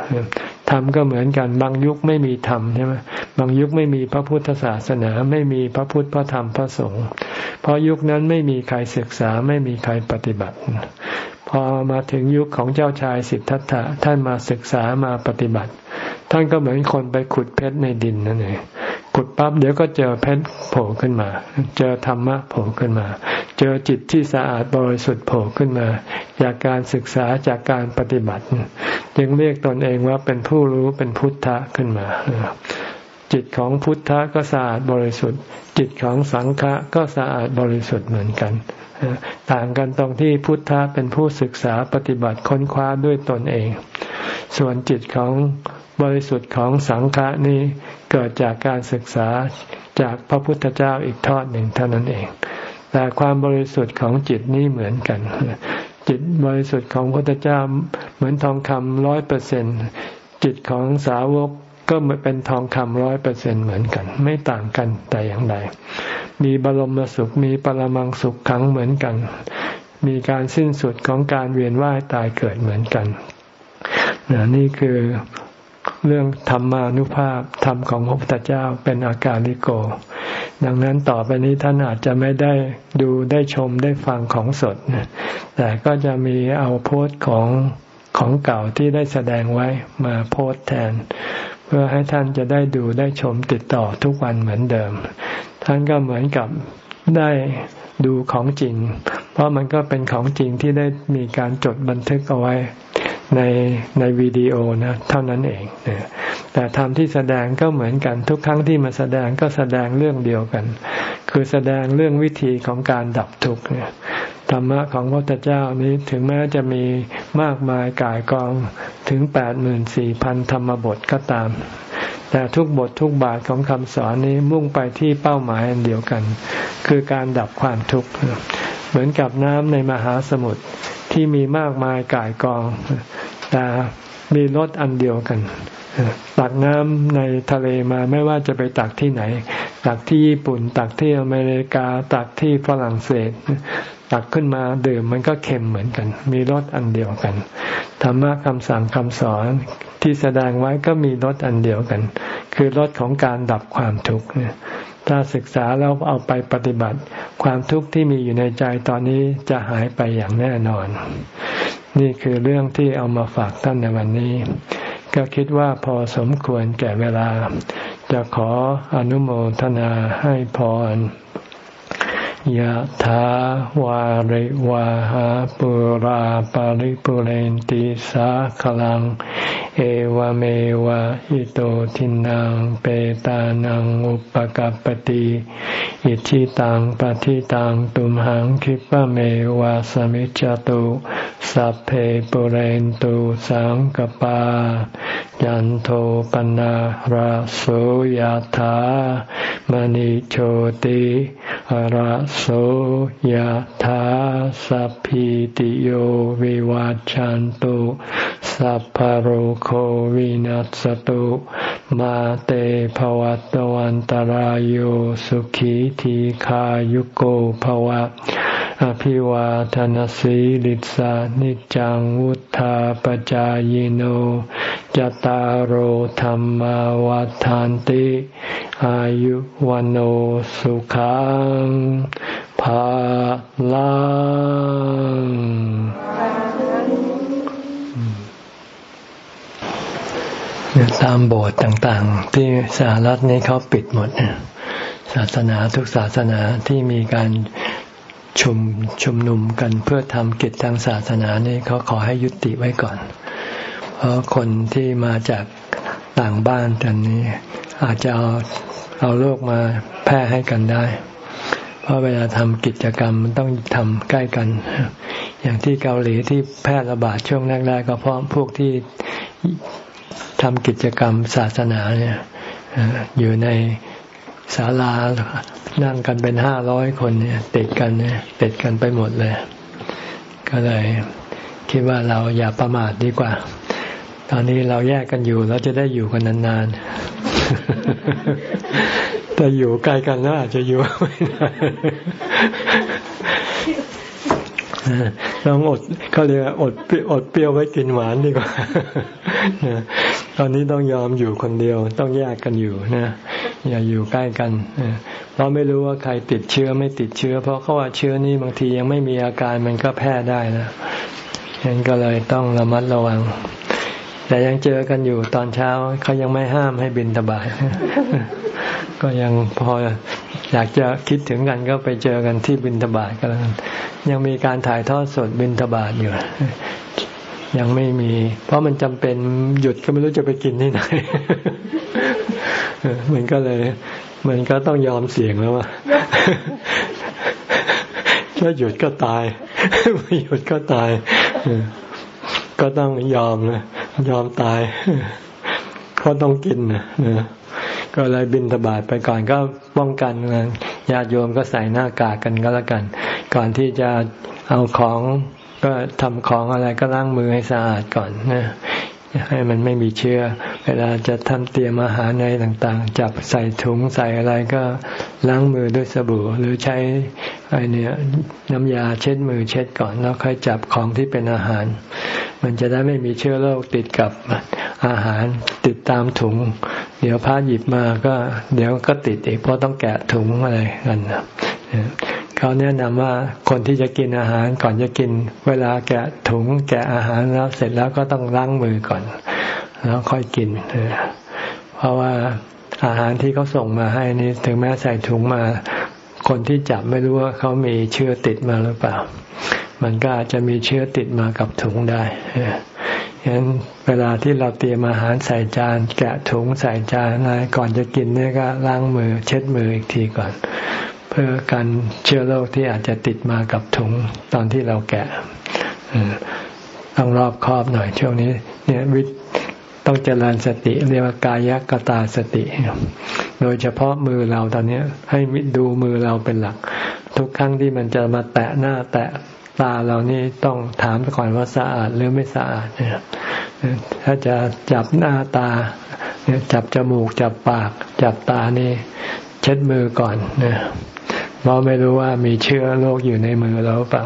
[SPEAKER 1] ธรรมก็เหมือนกันบางยุคไม่มีธรรมใช่ไหมบางยุคไม่มีพระพุทธศาสนาไม่มีพระพุทธพระธรรมพระสงฆ์เพราะยุคนั้นไม่มีใครศึกษาไม่มีใครปฏิบัติ พอมาถึงยุคของเจ้าชายสิทธัตถะท่านมาศึกษามาปฏิบัติ ท่านก็เหมือนคนไปขุดเพชรในดินนั่นเอง ขุดปั๊บเดี๋ยวก็เจอเพชรโผล่ขึ้นมา เจอธรรมะโผล่ขึ้นมา เจอจิตที่สะอาดบริสุทธิ์โผล่ขึ้นมา จากการศึกษาจากการปฏิบัติ จึงเรียกตนเองว่าเป็นผู้รู้เป็นพุทธะขึ้นมา จิตของพุทธะก็สะอาดบริสุทธิ์ จิตของสังฆะก็สะอาดบริสุทธิ์เหมือนกันต่างกันตรงที่พุทธะเป็นผู้ศึกษาปฏิบัติค้นคว้าด้วยตนเอง ส่วนจิตของ บริสุทธิ์ของสังฆะนี้เกิดจากการศึกษาจากพระพุทธเจ้าอีกทอดหนึ่งเท่านั้นเอง แต่ความบริสุทธิ์ของจิตนี้เหมือนกัน จิตบริสุทธิ์ของพระพุทธเจ้าเหมือนทองคำร้อยเปอร์เซ็นจิตของสาวกก็เป็นทองคำร้อยเปอร์เซ็นเหมือนกัน ไม่ต่างกันแต่อย่างใดมีบรมสุขมีปรมังสุขขังเหมือนกัน มีการสิ้นสุดของการเวียนว่ายตายเกิดเหมือนกันนี่คือ เรื่องธรรมานุภาพธรรมของพระพุทธเจ้าเป็นอาการลิโก ดังนั้นต่อไปนี้ท่านอาจจะไม่ได้ดูได้ชมได้ฟังของสด แต่ก็จะมีเอาโพสของของเก่าที่ได้แสดงไว้มาโพสแทน เพื่อให้ท่านจะได้ดูได้ชมติดต่อทุกวันเหมือนเดิม ท่านก็เหมือนกับได้ดูของจริง เพราะมันก็เป็นของจริงที่ได้มีการจดบันทึกเอาไว้ ในในวิดีโอนะเท่านั้นเองแต่ธรรมที่แสดงก็เหมือนกันทุกครั้งที่มาแสดงก็แสดงเรื่องเดียวกัน คือแสดงเรื่องวิธีของการดับทุกข์เนี่ยธรรมะของพระพุทธเจ้านี้ถึงแม้จะมีมากมายกายกองถึงแปดหมื่นสี่พันธรรมบทก็ตาม แต่ทุกบททุกบาทของคำสอนนี้มุ่งไปที่เป้าหมายอันเดียวกัน คือการดับความทุกข์เหมือนกับน้ำในมหาสมุทร ที่มีมากมายก่ายกอง แต่มีรถอันเดียวกัน ตักน้ำในทะเลมาไม่ว่าจะไปตักที่ไหน ตักที่ญี่ปุ่น ตักที่อเมริกา ตักที่ฝรั่งเศส ตักขึ้นมาดื่มมันก็เค็มเหมือนกัน มีรสอันเดียวกัน ธรรมะคำสั่งคำสอนที่แสดงไว้ก็มีรสอันเดียวกัน คือรสของการดับความทุกข์ถ้าศึกษาแล้วเอาไปปฏิบัติ ความทุกข์ที่มีอยู่ในใจตอนนี้จะหายไปอย่างแน่นอน นี่คือเรื่องที่เอามาฝากท่านในวันนี้ ก็คิดว่าพอสมควรแก่เวลา จะขออนุโมทนาให้พร ยะถาวาริวาหาปุราปาริปุเรนติสาขลัง เอวเมวะอิโตทินังเปตานังอุปกัรปติอิทิตังปฏิตังตุมหังคิปะเมวะสมิจจตุสัพเพปุเรนตุสังกปายันโทปนะราโสยธามณิโชติราโสยธาสัพพิติโยวิวัจจันตุสัพพโรโควินัสตุมาเตภวัตวันตารโยสุขีทีขายุโกภวะ อภิวาทนสีลิสานิจังวุธาปจายโนจตารโหธรรมวาทานติ อายุวันโอสุขัง ภาลังตามโบสถ์ต่างๆ ที่สหรัฐนี้เขาปิดหมดศาสนาทุกศาสนาที่มีการชุมชุมนุมกันเพื่อทำกิจทางศาสนานี่เขาขอให้ยุติไว้ก่อน เพราะคนที่มาจากต่างบ้านกันนี้ อาจจะเอาเอาโรคมาแพร่ให้กันได้ ราะเวลาทำกิจกรรมมันต้องทำใกล้กัน อย่างที่เกาหลีที่แพร่ระบาดช่วงแรกๆก็เพราะพวกที่ทำกิจกรรมศาสนาเนี่ยอยู่ในศาลานั่งกันเป็นห้าร้อยคนเนี่ยติดกันเนี่ยติดกันไปหมดเลย ก็เลยคิดว่าเราอย่าประมาทดีกว่า ตอนนี้เราแยกกันอยู่เราจะได้อยู่กันนานๆ แต่อยู่ใกล้กันแล้วอาจจะอยู่ไม่ได้ต้องอดเขาเรียกอดอดเปรี้ยวไว้กินหวานดีกว่าตอนนี้ต้องยอมอยู่คนเดียว ต้องแยกกันอยู่นะอย่าอยู่ใกล้กันเพราะไม่รู้ว่าใครติดเชื้อไม่ติดเชื้อ เพราะเขาว่าเชื้อนี้บางทียังไม่มีอาการมันก็แพร่ได้นะฉะนั้นก็เลยต้องระมัดระวัง แต่ยังเจอกันอยู่ตอนเช้าเขายังไม่ห้ามให้บินตบาย ก็ยังพออยากจะคิดถึงกันก็ไปเจอกันที่บินทบาทก็แล้วกันยังมีการถ่ายทอดสดบินทบาทอยู่ ยังไม่มี เพราะมันจำเป็นหยุดก็ไม่รู้จะไปกินที่ไหนมันก็เลย มันก็ต้องยอมเสี่ยงแล้วว่าถ้าหยุดก็ตายไม่หยุดก็ตายก็ต้องยอมนะยอมตายเพราะต้องกินนะ ก็เลยบินทบาทไปก่อนก็ป้องกันญาติโยมก็ใส่หน้ากากกันก็แล้วกัน ก่อนที่จะเอาของก็ทำของอะไรก็ล้างมือให้สะอาดก่อนนะให้มันไม่มีเชื้อ เวลาจะทำเตรียมอาหารในต่างๆ จับใส่ถุงใส่อะไรก็ล้างมือด้วยสบู่ หรือใช้ไอเนี่ยน้ำยาเช็ดมือเช็ดก่อน แล้วค่อยจับของที่เป็นอาหาร มันจะได้ไม่มีเชื้อโรคติดกับอาหารติดตามถุง เดี๋ยวพระหยิบมาก็ เดี๋ยวก็ติดอีกเพราะต้องแกะถุงอะไรกันเขาแนะนำว่าคนที่จะกินอาหารก่อนจะกิน เวลาแกะถุง แกะอาหารแล้วเสร็จแล้วก็ต้องล้างมือก่อน แล้วค่อยกินเพราะว่าอาหารที่เขาส่งมาให้นี่ถึงแม้ใส่ถุงมา คนที่จับไม่รู้ว่าเขามีเชื้อติดมาหรือเปล่า มันก็อาจจะมีเชื้อติดมากับถุงได้ฉะนั้นเวลาที่เราเตรียมอาหารใส่จาน แกะถุงใส่จานอะไรก่อนจะกินเนี่ยก็ล้างมือเช็ดมืออีกทีก่อน เพื่อการเชื้อโรคที่อาจจะติดมากับถุงตอนที่เราแกะต้องรอบครอบหน่อยช่วงนี้ เนี่ยวิ ต้องเจริญสติเรียกว่ากายกตาสติ โดยเฉพาะมือเราตอนนี้ให้ดูมือเราเป็นหลัก ทุกครั้งที่มันจะมาแตะหน้าแตะตาเรานี่ต้องถามก่อนว่าสะอาดหรือไม่สะอาดเนี่ยถ้าจะจับหน้าตาจับจมูกจับปาก จับตานี่ เช็ดมือก่อนเนี่ยเพราะไม่รู้ว่ามีเชื้อโรคอยู่ในมือเราเปล่า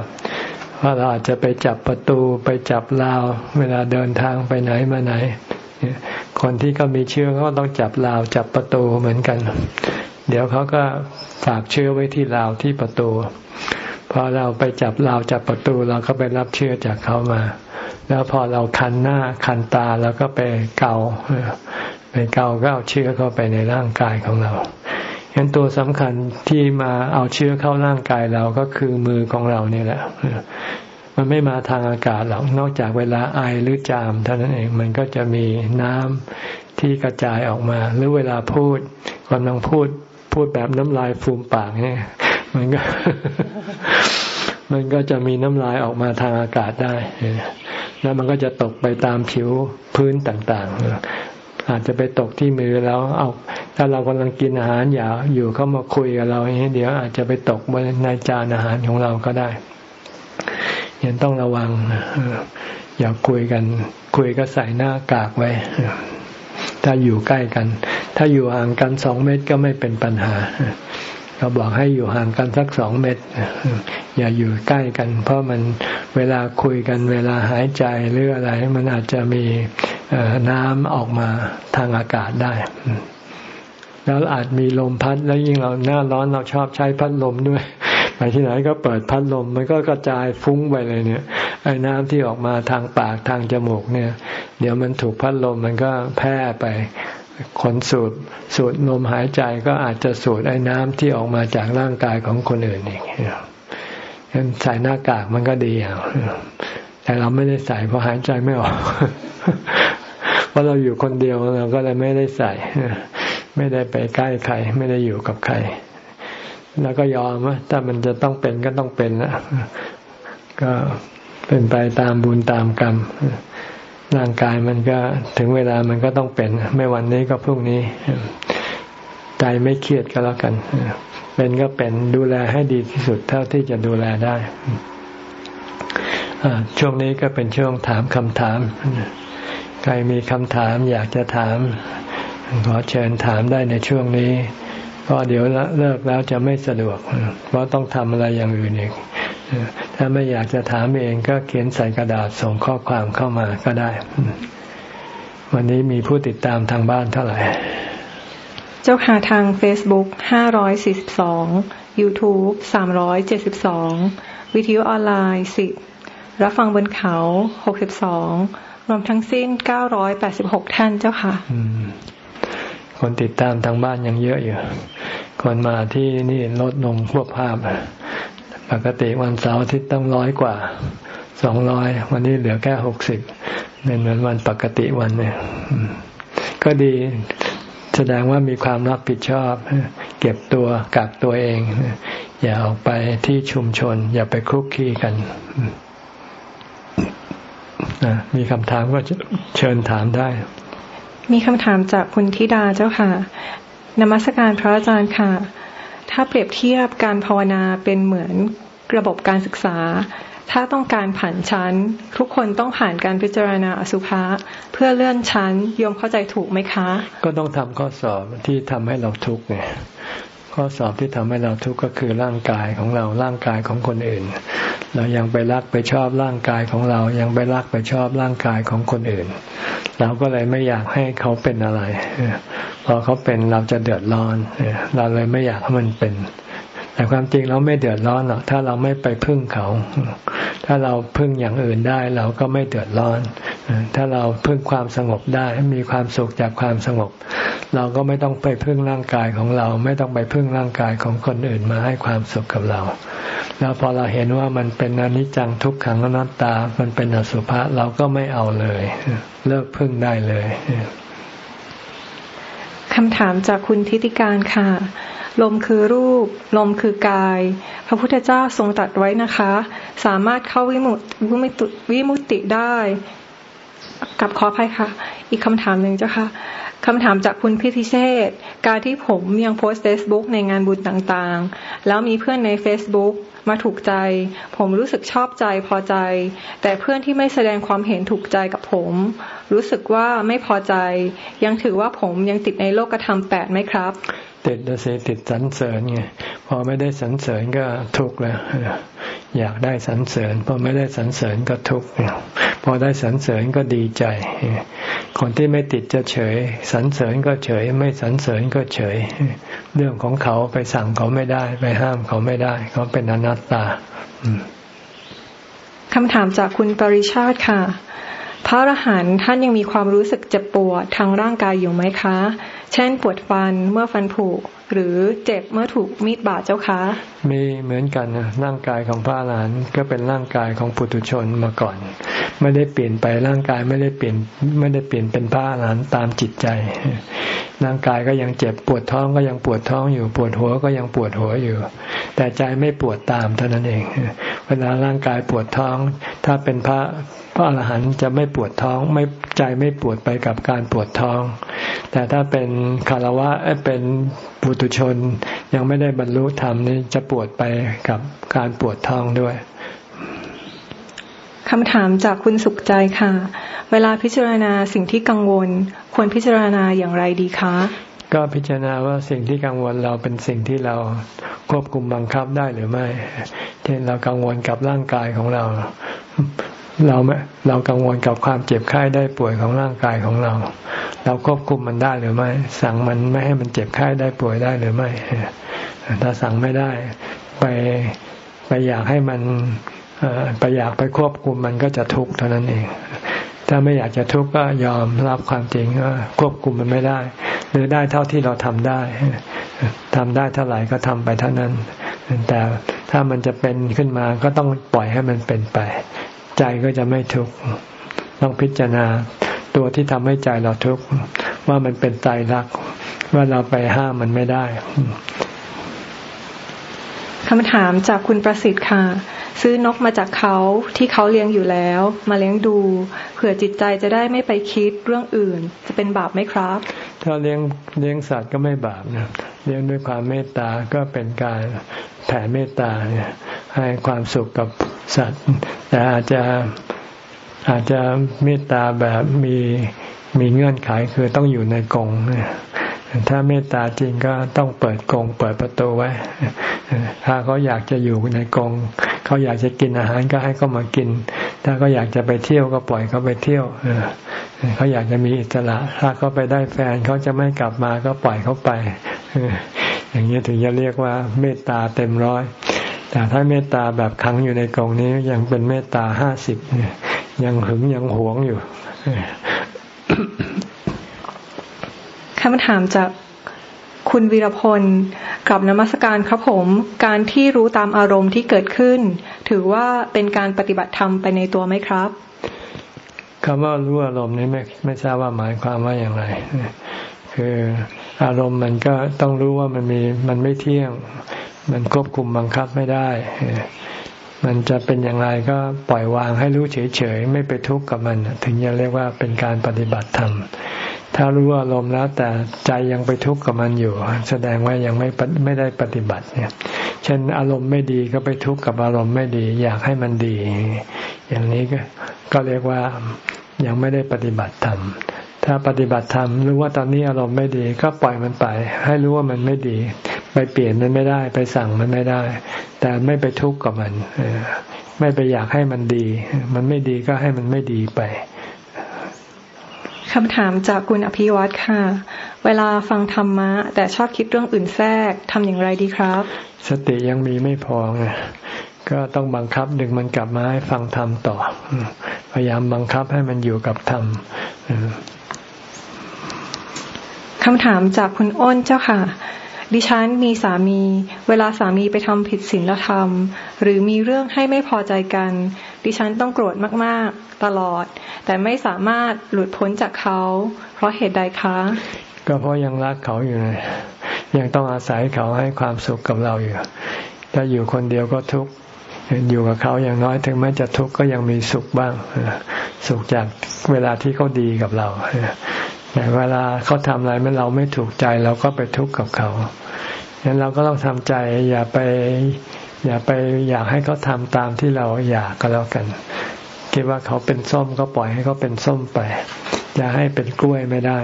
[SPEAKER 1] เพราะเราอาจจะไปจับประตูไปจับราว เวลาเดินทางไปไหนมาไหน คนที่ก็มีเชื้อเขาต้องจับราวจับประตูเหมือนกัน เดี๋ยวเขาก็ฝากเชื้อไว้ที่ราวที่ประตูพอเราไปจับราวจับประตูเราก็ไปรับเชื้อจากเขามา แล้วพอเราคันหน้าคันตาเราก็ไปเกาไปเกาก็เอาเชื้อเข้าไปในร่างกายของเราฉะนั้นตัวสำคัญที่มาเอาเชื้อเข้าร่างกายเราก็คือมือของเราเนี่ยแหละ มันไม่มาทางอากาศหรอกนอกจากเวลาไอหรือจามเท่านั้นเองมันก็จะมีน้ำที่กระจายออกมา หรือเวลาพูดกำลังพูดพูดแบบน้ำลายฟูมปากเนี่ย มันก็ มันก็จะมีน้ำลายออกมาทางอากาศได้แล้วมันก็จะตกไปตามผิวพื้นต่างๆ อาจจะไปตกที่มือแล้ว เอา ถ้าเรากำลังกินอาหารอย่าอยู่เข้ามาคุยกับเราอย่างนี้เดี๋ยวอาจจะไปตกบนในจานอาหารของเราก็ได้ ยังต้องระวัง อย่าคุยกัน คุยก็ใส่หน้ากากไว้ ถ้าอยู่ใกล้กัน ถ้าอยู่ห่างกันสองเมตรก็ไม่เป็นปัญหาเราบอกให้อยู่ห่างกันสักสองเมตร อย่าอยู่ใกล้กัน เพราะมันเวลาคุยกัน เวลาหายใจหรืออะไร มันอาจจะมีน้ำออกมาทางอากาศได้ แล้วอาจมีลมพัดแล้วยิ่งเราหน้าร้อนเราชอบใช้พัดลมด้วย ไปที่ไหนก็เปิดพัดลมมันก็กระจายฟุ้งไปเลยเนี่ยไอ้น้ำที่ออกมาทางปากทางจมูกเนี่ย เดี๋ยวมันถูกพัดลมมันก็แพร่ไปคนสูดสูดลมหายใจก็อาจจะสูดไอ้น้ำที่ออกมาจากร่างกายของคนอื่นอีกใส่หน้ากากมันก็ดีอย่างแต่เราไม่ได้ใส่เพราะหายใจไม่ออกเพราะเราอยู่คนเดียวเราก็เลยไม่ได้ใส่ ไม่ได้ไปใกล้ใคร ไม่ได้อยู่กับใคร แล้วก็ยอมว่าถ้ามันจะต้องเป็นก็ต้องเป็นนะก็เป็นไปตามบุญตามกรรมร่างกายมันก็ถึงเวลามันก็ต้องเป็น ไม่วันนี้ก็พรุ่งนี้ ใจไม่เครียดก็แล้วกันเป็นก็เป็นดูแลให้ดีที่สุดเท่าที่จะดูแลได้ช่วงนี้ก็เป็นช่วงถามคำถาม ใครมีคำถามอยากจะถาม ขอเชิญถามได้ในช่วงนี้ เพราะเดี๋ยวเลิกแล้วจะไม่สะดวก เพราะต้องทำอะไรอย่างอื่นอีกถ้าไม่อยากจะถามเองก็เขียนใส่กระดาษส่งข้อความเข้ามาก็ได้ วันนี้มีผู้ติดตามทางบ้านเท่าไหร่
[SPEAKER 2] เจ้าค่ะทาง Facebook 542 YouTube 372 วิทยุออนไลน์ 10 รับฟังบนเขา 62 รวมทั้งสิ้น 986 ท่านเจ้าค่ะ
[SPEAKER 1] คนติดตามทางบ้านยังเยอะอยู่ คนมาที่นี่ลดลงพวกภาพ ปกติวันเสาร์อาทิตย์ต้องร้อยกว่า สองร้อย วันนี้เหลือแค่หกสิบเป็นเหมือนวันปกติวันเนี่ย ก็ดีแสดงว่ามีความรับผิดชอบ เก็บตัวกักตัวเอง อย่าออกไปที่ชุมชน อย่าไปคุกคีกัน มีคำถามก็เชิญถามได้
[SPEAKER 2] มีคำถามจากคุณธิดาเจ้าค่ะ นมัสการพระอาจารย์ค่ะ ถ้าเปรียบเทียบการภาวนาเป็นเหมือนระบบการศึกษา ถ้าต้องการผ่านชั้น ทุกคนต้องผ่านการพิจารณาอสุภะเพื่อเลื่อนชั้นยมเข้าใจถูกไหมคะ
[SPEAKER 1] ก็ต้องทำข้อสอบที่ทำให้เราทุกข์ไง ข้อสอบที่ทำให้เราทุกข์ก็คือร่างกายของเราร่างกายของคนอื่น เรายังไปรักไปชอบร่างกายของเรายังไปรักไปชอบร่างกายของคนอื่น เราก็เลยไม่อยากให้เขาเป็นอะไรพอเขาเป็นเราจะเดือดร้อนเราเลยไม่อยากให้มันเป็น แต่ความจริงเราไม่เดือดร้อนหรอกถ้าเราไม่ไปพึ่งเขา ถ้าเราพึ่งอย่างอื่นได้ เราก็ไม่เดือดร้อน ถ้าเราพึ่งความสงบได้ มีความสุขจากความสงบ เราก็ไม่ต้องไปพึ่งร่างกายของเรา ไม่ต้องไปพึ่งร่างกายของคนอื่นมาให้ความสุขกับเรา แล้วพอเราเห็นว่ามันเป็นอนิจจังทุกขังอนัตตา มันเป็นอสุภะเราก็ไม่เอาเลย เลิกพึ่งได้เลย
[SPEAKER 2] คำถามจากคุณทิติการค่ะ ลมคือรูป ลมคือกาย พระพุทธเจ้าทรงตัดไว้นะคะ สามารถเข้าวิมุตติวิมุตติได้กับขออภัยค่ะ อีกคำถามหนึ่งเจ้าค่ะคำถามจากคุณพิธิเชษการที่ผมยังโพสเฟซบุ๊กในงานบุญต่างๆ แล้วมีเพื่อนใน Facebook มาถูกใจ ผมรู้สึกชอบใจพอใจ แต่เพื่อนที่ไม่แสดงความเห็นถูกใจกับผม รู้สึกว่าไม่พอใจ ยังถือว่าผมยังติดในโลกธรรมแปดไหมครับ
[SPEAKER 1] ติดเสติดสันเสริญไงพอไม่ได้สันเสริญก็ทุกข์แล้วอยากได้สันเสริญพอไม่ได้สันเสริญก็ทุกข์พอได้สันเสริญก็ดีใจ คนที่ไม่ติดจะเฉยสันเสริญก็เฉย ไม่สันเสริญก็เฉย เรื่องของเขาไปสั่งเขาไม่ได้ ไปห้ามเขาไม่ได้เขาเป็นอนัตตา
[SPEAKER 2] คำถามจากคุณปริชาติค่ะ พระอรหันต์ท่านยังมีความรู้สึกเจ็บปวดทางร่างกายอยู่ไหมคะ เช่นปวดฟันเมื่อฟันผุหรือเจ็บเมื่อถูกมีดบาดเจ้าคะ
[SPEAKER 1] มีเหมือนกันนะร่างกายของพระอรหันต์ก็เป็นร่างกายของปุถุชนมาก่อน ไม่ได้เปลี่ยนไปร่างกายไม่ได้เปลี่ยนไม่ได้เปลี่ยนเป็นพระอรหันต์ตามจิตใจ ร่างกายก็ยังเจ็บปวดท้องก็ยังปวดท้องอยู่ปวดหัวก็ยังปวดหัวอยู่ แต่ใจไม่ปวดตามเท่านั้นเอง เวลาร่างกายปวดท้อง ถ้าเป็นพระ พระอรหันต์จะไม่ปวดท้องไม่ใจไม่ปวดไปกับการปวดท้อง แต่ถ้าเป็นคารวะเป็นปุถุชน ยังไม่ได้บรรลุธรรมนี่จะปวดไปกับการปวดท้องด้วย
[SPEAKER 2] คำถามจากคุณสุขใจค่ะ เวลาพิจารณาสิ่งที่กังวล ควรพิจารณาอย่างไรดีคะ
[SPEAKER 1] ก็พิจารณาว่าสิ่งที่กังวลเราเป็นสิ่งที่เราควบคุมบังคับได้หรือไม่ เช่นเรากังวลกับร่างกายของเรา เราเรากังวลกับความเจ็บไข้ได้ป่วยของร่างกายของเรา เราควบคุมมันได้หรือไม่ สั่งมันไม่ให้มันเจ็บไข้ได้ป่วยได้หรือไม่ ถ้าสั่งไม่ได้ ไปไปอยากให้มันไปอยากไปควบคุมมันก็จะทุกข์เท่านั้นเอง ถ้าไม่อยากจะทุกข์ก็ยอมรับความจริงว่าควบคุมมันไม่ได้ หรือได้เท่าที่เราทำได้ทำได้เท่าไหร่ก็ทำไปเท่านั้น แต่ถ้ามันจะเป็นขึ้นมาก็ต้องปล่อยให้มันเป็นไป ใจก็จะไม่ทุกข์ต้องพิจารณาตัวที่ทำให้ใจเราทุกข์ว่ามันเป็นใจรักว่าเราไปห้ามมันไม่ได้
[SPEAKER 2] คำถามจากคุณประสิทธิ์ค่ะ ซื้อนกมาจากเขาที่เขาเลี้ยงอยู่แล้ว มาเลี้ยงดูเผื่อจิตใจจะได้ไม่ไปคิดเรื่องอื่น จะเป็นบาปไหมครับ
[SPEAKER 1] ถ้าเลี้ยงเลี้ยงสัตว์ก็ไม่บาปนะ เลี้ยงด้วยความเมตตาก็เป็นการแผ่เมตตาให้ความสุขกับสัตว์ แต่อาจจะอาจจะเมตตาแบบมีมีเงื่อนไขคือต้องอยู่ในกรง ถ้าเมตตาจริงก็ต้องเปิดกรงเปิดประตูไว้ ถ้าเขาอยากจะอยู่ในกรงเขาอยากจะกินอาหารก็ให้เขามากิน ถ้าเขาอยากจะไปเที่ยวก็ปล่อยเขาไปเที่ยวเขาอยากจะมีอิสระ ถ้าเขาไปได้แฟนเขาจะไม่กลับมาก็ปล่อยเขาไป อย่างนี้ถึงจะเรียกว่าเมตตาเต็มร้อย แต่ถ้าเมตตาแบบขังอยู่ในกรงนี้ยังเป็นเมตตาห้าสิบยังหึงยังหวงอยู่
[SPEAKER 2] คำถามจากคุณวีรพลกับนมัสการครับผม การที่รู้ตามอารมณ์ที่เกิดขึ้น ถือว่าเป็นการปฏิบัติธรรมไปในตัวไหมครับ
[SPEAKER 1] คำว่ารู้อารมณ์นี้ไม่ไม่ทราบว่าหมายความว่าอย่างไร คืออารมณ์มันก็ต้องรู้ว่ามันมีมันไม่เที่ยง มันควบคุมบังคับไม่ได้ มันจะเป็นอย่างไรก็ปล่อยวางให้รู้เฉยๆ ไม่ไปทุกข์กับมัน ถึงจะเรียกว่าเป็นการปฏิบัติธรรม ถ้ารู้อารมณ์แล้วแต่ใจยังไปทุกข์กับมันอยู่ แสดงว่ายังไม่ไม่ได้ปฏิบัติเนี่ย เช่นอารมณ์ไม่ดีก็ไปทุกข์กับอารมณ์ไม่ดี อยากให้มันดี อย่างนี้ก็ก็เรียกว่ายังไม่ได้ปฏิบัติธรรมถ้าปฏิบัติธรรมรู้ว่าตอนนี้อารมณ์ไม่ดีก็ปล่อยมันไป ให้รู้ว่ามันไม่ดี ไปเปลี่ยนมันไม่ได้ ไปสั่งมันไม่ได้ แต่ไม่ไปทุกข์กับมันไม่ไปอยากให้มันดี มันไม่ดีก็ให้มันไม่ดีไป
[SPEAKER 2] คำถามจากคุณอภิวัตค่ะ เวลาฟังธรรมะ แต่ชอบคิดเรื่องอื่นแทรกทำอย่างไรดีครับ
[SPEAKER 1] สติยังมีไม่พอไงก็ต้องบังคับดึงมันกลับมาให้ฟังธรรมต่อ พยายามบังคับให้มันอยู่กับธรรม
[SPEAKER 2] คำถามจากคุณอ้นเจ้าค่ะ ดิฉันมีสามี เวลาสามีไปทำผิดศีลธรรม หรือมีเรื่องให้ไม่พอใจกัน ดิฉันต้องโกรธมากๆตลอด แต่ไม่สามารถหลุดพ้นจากเขา เพราะเหตุใดคะ
[SPEAKER 1] ก็เพราะยังรักเขาอยู่เลยยังต้องอาศัยเขาให้ความสุขกับเราอยู่ถ้าอยู่คนเดียวก็ทุกข์อยู่กับเขาอย่างน้อยถึงแม้จะทุกข์ก็ยังมีสุขบ้าง สุขจากเวลาที่เขาดีกับเราแต่เวลาเขาทำอะไรไม่เราไม่ถูกใจเราก็ไปทุกข์กับเขาฉะนั้นเราก็ต้องทำใจอย่าไป อย่าไปอยากให้เขาทำตามที่เราอยากก็แล้วกัน คิดว่าเขาเป็นส้มก็ปล่อยให้เขาเป็นส้มไป อย่าให้เป็นกล้วยไม่ได้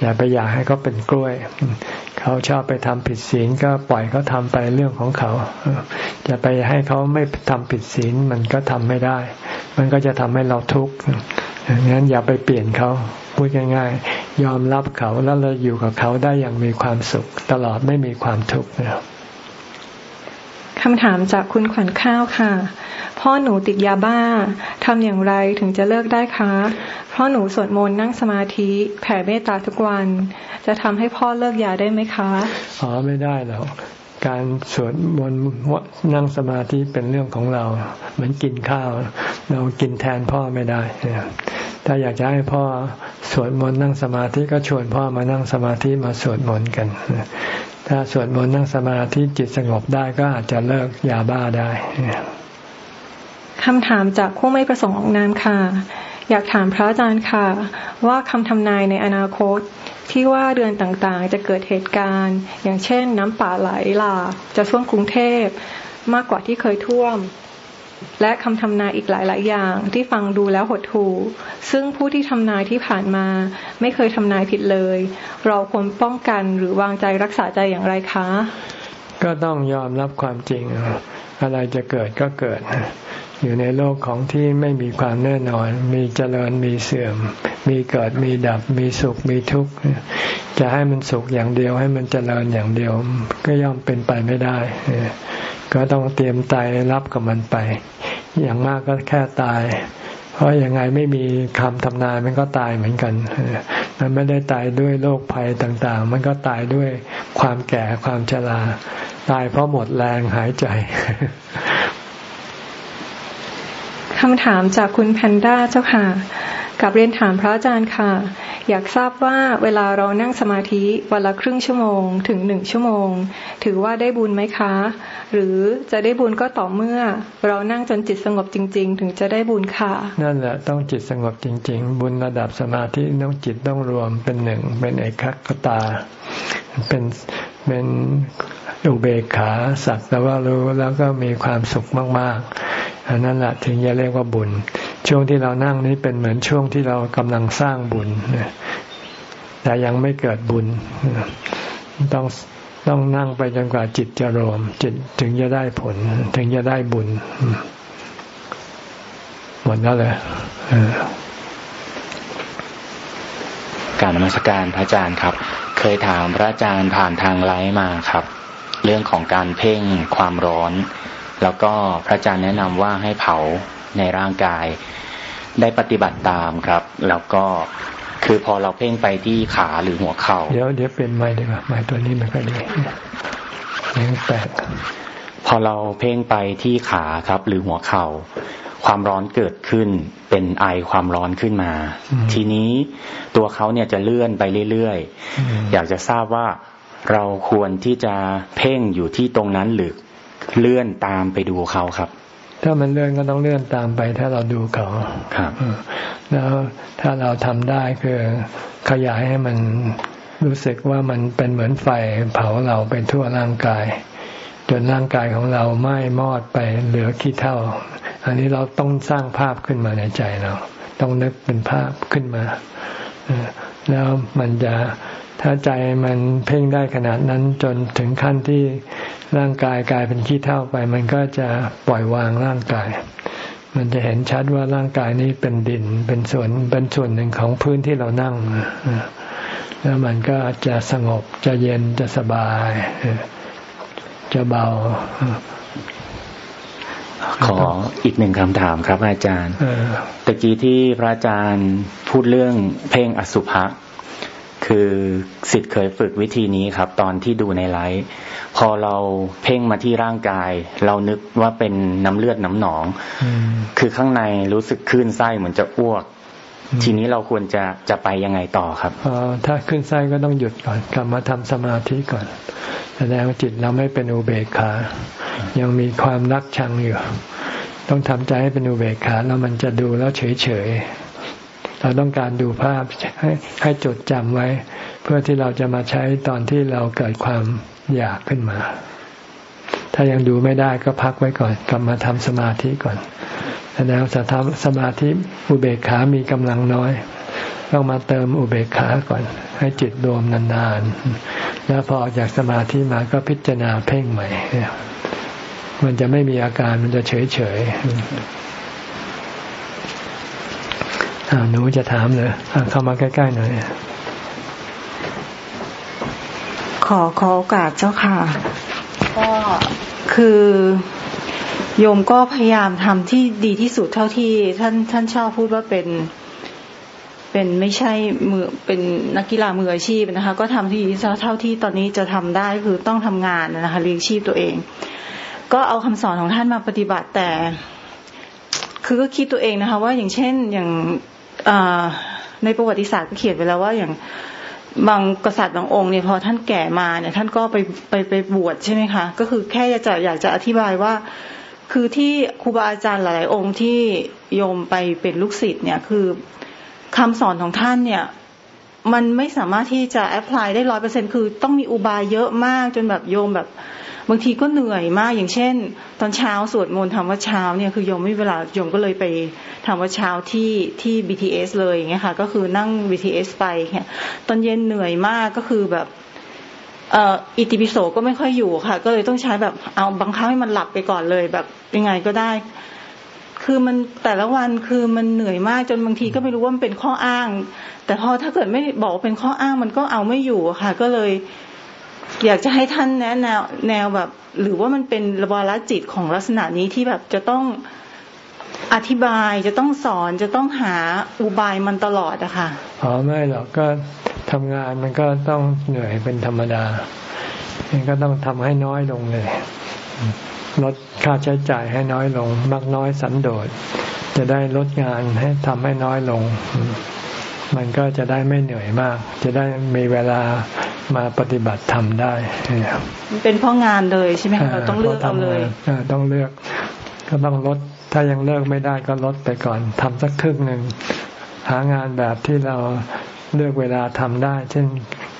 [SPEAKER 1] อย่าไปอยากให้เขาเป็นกล้วย เขาชอบไปทำผิดศีลก็ปล่อยเขาทาไปเรื่องของเขาจะไปให้เขาไม่ทำผิดศีลมันก็ทำไม่ได้ มันก็จะทำให้เราทุกข์งั้นอย่าไปเปลี่ยนเขาพูดง่ายๆ ยอมรับเขาแล้วเราอยู่กับเขาได้อย่างมีความสุข ตลอดไม่มีความทุกข์นะครับ
[SPEAKER 2] คำถามจากคุณขวัญข้าวค่ะ พ่อหนูติดยาบ้าทำอย่างไรถึงจะเลิกได้คะพ่อหนูสวดมนต์นั่งสมาธิแผ่เมตตาทุกวัน จะทำให้พ่อเลิกยาได้ไหมคะ
[SPEAKER 1] อ๋อไม่ได้แล้วการสวดมนต์นั่งสมาธิเป็นเรื่องของเรา เหมือนกินข้าว เรากินแทนพ่อไม่ได้ถ้าอยากจะให้พ่อสวดมนต์นั่งสมาธิก็ชวนพ่อมานั่งสมาธิมาสวดมนต์กัน ถ้าสวดมนต์นั่งสมาธิจิตสงบได้ก็อาจจะเลิกยาบ้าได้
[SPEAKER 2] คำถามจากผู้ไม่ประสงค์ออกนามค่ะ อยากถามพระอาจารย์ค่ะ ว่าคำทำนายในอนาคตที่ว่าเดือนต่างๆ จะเกิดเหตุการณ์ อย่างเช่น น้ำป่าไหลหลากจะท่วมกรุงเทพมากกว่าที่เคยท่วม และคำทำนายอีกหลาย ๆ อย่างที่ฟังดูแล้วหดหู่ซึ่งผู้ที่ทำนายที่ผ่านมา ไม่เคยทำนายผิดเลย เราควรป้องกันหรือวางใจรักษาใจอย่างไรคะ
[SPEAKER 1] ก็ต้องยอมรับความจริง อะไรจะเกิดก็เกิด อยู่ในโลกของที่ไม่มีความแน่นอน มีเจริญมีเสื่อม มีเกิดมีดับ มีสุขมีทุกข์จะให้มันสุขอย่างเดียว ให้มันเจริญอย่างเดียว ก็ย่อมเป็นไปไม่ได้ ก็ต้องเตรียมตายรับกับมันไป อย่างมากก็แค่ตาย เพราะยังไงไม่มีคำทำนายมันก็ตายเหมือนกัน มันไม่ได้ตายด้วยโรคภัยต่าง ๆ มันก็ตายด้วยความแก่ความชรา ตายเพราะหมดแรงหายใจ
[SPEAKER 2] คำถามจากคุณแพนด้าเจ้าค่ะ กับเรียนถามพระอาจารย์ค่ะ อยากทราบว่าเวลาเรานั่งสมาธิวันละครึ่งชั่วโมง ถึงหนึ่งชั่วโมง ถือว่าได้บุญไหมคะ หรือจะได้บุญก็ต่อเมื่อ เรานั่งจนจิตสงบจริง ๆ ถึงจะได้บุญค่ะ
[SPEAKER 1] นั่นแหละต้องจิตสงบจริง ๆ บุญระดับสมาธิต้องจิตต้องรวมเป็นหนึ่งเป็นเอกคตา เป็นเป็น อุเบกขาสักแต่ว่ารู้แล้วก็มีความสุขมากๆอันนั้นแหละถึงจะเรียกว่าบุญ ช่วงที่เรานั่งนี้เป็นเหมือนช่วงที่เรากำลังสร้างบุญแต่ยังไม่เกิดบุญต้องต้องนั่งไปจนกว่าจิตจะรวม จิตถึงจะได้ผล ถึงจะได้บุญหมดแล้วเลย
[SPEAKER 3] การนมัสการพระอาจารย์ครับ เคยถามพระอาจารย์ผ่านทางไลฟ์มาครับ เรื่องของการเพ่งความร้อน แล้วก็พระอาจารย์แนะนำว่าให้เผาในร่างกาย ได้ปฏิบัติตามครับ แล้วก็คือพอเราเพ่งไปที่ขาหรือหัวเข่า
[SPEAKER 1] เดี๋ยวเดี๋ยวเป็นไม้ดีกว่าไม้ตัวนี้มันก็ดียังแตก
[SPEAKER 3] พอเราเพ่งไปที่ขาครับ หรือหัวเข่าความร้อนเกิดขึ้นเป็นไอความร้อนขึ้นมา ทีนี้ตัวเขาเนี่ยจะเลื่อนไปเรื่อยๆ อยากจะทราบว่า เราควรที่จะเพ่งอยู่ที่ตรงนั้นหรือเลื่อนตามไปดูเขาครับ
[SPEAKER 1] ถ้ามันเลื่อนก็ต้องเลื่อนตามไป ถ้าเราดูเขา
[SPEAKER 3] ครับ
[SPEAKER 1] แล้วถ้าเราทำได้คือขยายให้มันรู้สึกว่ามันเป็นเหมือนไฟเผาเราไปทั่วร่างกาย จนร่างกายของเราไหม้มอดไปเหลือขี้เท่า อันนี้เราต้องสร้างภาพขึ้นมาในใจเรา ต้องนึกเป็นภาพขึ้นมาแล้วมันจะ ถ้าใจมันเพ่งได้ขนาดนั้นจนถึงขั้นที่ร่างกายกลายเป็นขี้เท่าไป มันก็จะปล่อยวางร่างกาย มันจะเห็นชัดว่าร่างกายนี้เป็นดิน เป็นส่วนเป็นส่วนหนึ่งของพื้นที่เรานั่งแล้วมันก็จะสงบจะเย็นจะสบาย จะเบา
[SPEAKER 3] ขออีกหนึ่งคำถามครับอาจารย์ตะกี้ที่พระอาจารย์พูดเรื่องเพ่งอสุภะ คือสิทธิ์เคยฝึกวิธีนี้ครับ ตอนที่ดูในไลฟ์พอเราเพ่งมาที่ร่างกาย เรานึกว่าเป็นน้ำเลือดน้ำหนองคือข้างในรู้สึกคลื่นไส้เหมือนจะอ้วก ทีนี้เราควรจะจะไปยังไงต่อครับ
[SPEAKER 1] อถ้าขึ้นไส้ก็ต้องหยุดก่อนกลับมาทำสมาธิก่อน แสดงว่าจิตเราไม่เป็นอุเบกขา ยังมีความรักชังอยู่ ต้องทำใจให้เป็นอุเบกขาแล้วมันจะดูแล้วเฉยเฉย เราต้องการดูภาพให้ให้จดจำไว้ เพื่อที่เราจะมาใช้ตอนที่เราเกิดความอยากขึ้นมา ถ้ายังดูไม่ได้ก็พักไว้ก่อน กลับมาทำสมาธิก่อนแล้วจะทำสมาธิอุเบกขามีกำลังน้อยต้องมาเติมอุเบกขาก่อน ให้จิตรวมนานๆ แล้วพอออกจากสมาธิมาก็พิจารณาเพ่งใหม่ มันจะไม่มีอาการมันจะเฉยๆ หนูจะถามเลยเข้ามาใกล้ๆหน่อย
[SPEAKER 4] ขอขอโอกาสเจ้าค่ะ ก็คือโยมก็พยายามทำที่ดีที่สุดเท่าที่ ท่านท่านชอบพูดว่าเป็นเป็นไม่ใช่มือเป็นนักกีฬามืออาชีพนะคะ ก็ทำที่เท่าที่ตอนนี้จะทำได้คือต้องทำงานนะคะเลี้ยงชีพตัวเอง ก็เอาคำสอนของท่านมาปฏิบัติแต่ คือก็คิดตัวเองนะคะ ว่าอย่างเช่นอย่าง ในประวัติศาสตร์ก็เขียนไว้แล้วว่าอย่างบางกษัตริย์บางองค์เนี่ยพอท่านแก่มาเนี่ย ท่านก็ไปไปไปบวชใช่ไหมคะ ก็คือแค่อยากจะอยากจะอธิบายว่า คือที่ครูบาอาจารย์หลายๆองค์ที่โยมไปเป็นลูกศิษย์เนี่ยคือคำสอนของท่านเนี่ย มันไม่สามารถที่จะแอพพลายได้ร้อยเปอร์เซ็นคือต้องมีอุบายเยอะมากจนแบบโยมแบบ บางทีก็เหนื่อยมากอย่างเช่น ตอนเช้าสวดมนต์ทำว่าเช้าเนี่ยคือโยมไม่เวลาโยมก็เลยไปทำว่าเช้าที่ที่ BTS เลยอย่างเงี้ยค่ะ ก็คือนั่ง BTS ไปเนี่ยตอนเย็นเหนื่อยมากก็คือแบบอิติปิโสก็ไม่ค่อยอยู่ค่ะ ก็เลยต้องใช้แบบเอาบางครั้งให้มันหลับไปก่อนเลยแบบยังไงก็ได้ คือมันแต่ละวันคือมันเหนื่อยมากจนบางทีก็ไม่รู้ว่ามันเป็นข้ออ้าง แต่พอถ้าเกิดไม่บอกเป็นข้ออ้างมันก็เอาไม่อยู่ค่ะ ก็เลย อยากจะให้ท่านแนะแนวแนวแบบ หรือว่ามันเป็นระบาะจิตของลักษณะนี้ที่แบบจะต้องอธิบายจะต้องสอนจะต้องหาอุบายมันตลอดอะค่ะ
[SPEAKER 1] อ๋อไม่หรอกก็ทำงานมันก็ต้องเหนื่อยเป็นธรรมดามันก็ต้องทำให้น้อยลงเลยลดค่าใช้จ่ายให้น้อยลงมักน้อยสันโดษจะได้ลดงานให้ทำให้น้อยลง มันก็จะได้ไม่เหนื่อยมาก จะได้มีเวลามาปฏิบัติทำได้
[SPEAKER 4] มันเป็นเพราะงานเลยใช่ไหมเราต้องเลือกเอาเลย
[SPEAKER 1] ต้องเลือกก็ต้องลด ถ้ายังเลิกไม่ได้ก็ลดไปก่อนทำสักครึ่งหนึ่งหางานแบบที่เราเลือกเวลาทำได้ เช่น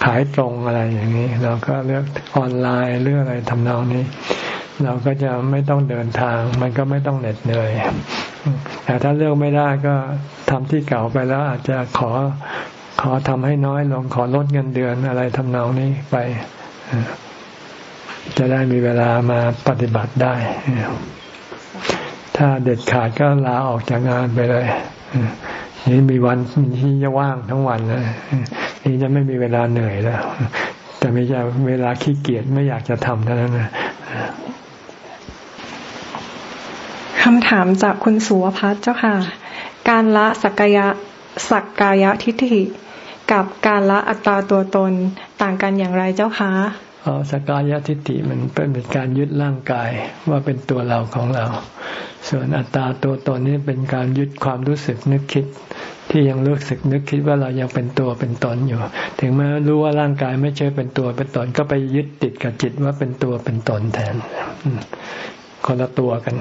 [SPEAKER 1] ขายตรงอะไรอย่างนี้ เราก็เลือกออนไลน์เรื่องอะไรทำนองนี้ เราก็จะไม่ต้องเดินทาง มันก็ไม่ต้องเหน็ดเหนื่อย แต่ถ้าเลือกไม่ได้ก็ทำที่เก่าไปแล้วอาจจะขอขอทำให้น้อยลงขอลดเงินเดือนอะไรทำนองนี้ไป จะได้มีเวลามาปฏิบัติได้ ถ้าเด็ดขาดก็ลาออกจากงานไปเลยนี่มีวันที่จะว่างทั้งวันเลยนี่จะไม่มีเวลาเหนื่อยแล้ว แต่ไม่จะเวลาขี้เกียจไม่อยากจะทำเท่านั้นนะ
[SPEAKER 2] คำถามจากคุณสุวพัฒน์เจ้าค่ะ การละสักกายะสักกายะทิฏฐิ กับการละอัตตาตัวตนต่างกันอย่างไรเจ้าคะ
[SPEAKER 1] อ๋อสกายทิฏฐิมันเป็นการยึดร่างกายว่าเป็นตัวเราของเรา ส่วนอัตตาตัวตนนี้เป็นการยึดความรู้สึกนึกคิด ที่ยังรู้สึกนึกคิดว่าเรายังเป็นตัวเป็นตนอยู่ ถึงแม้รู้ว่าร่างกายไม่ใช่เป็นตัวเป็นตนก็ไปยึดติดกับจิตว่าเป็นตัวเป็นตนแทนคนละตัวกัน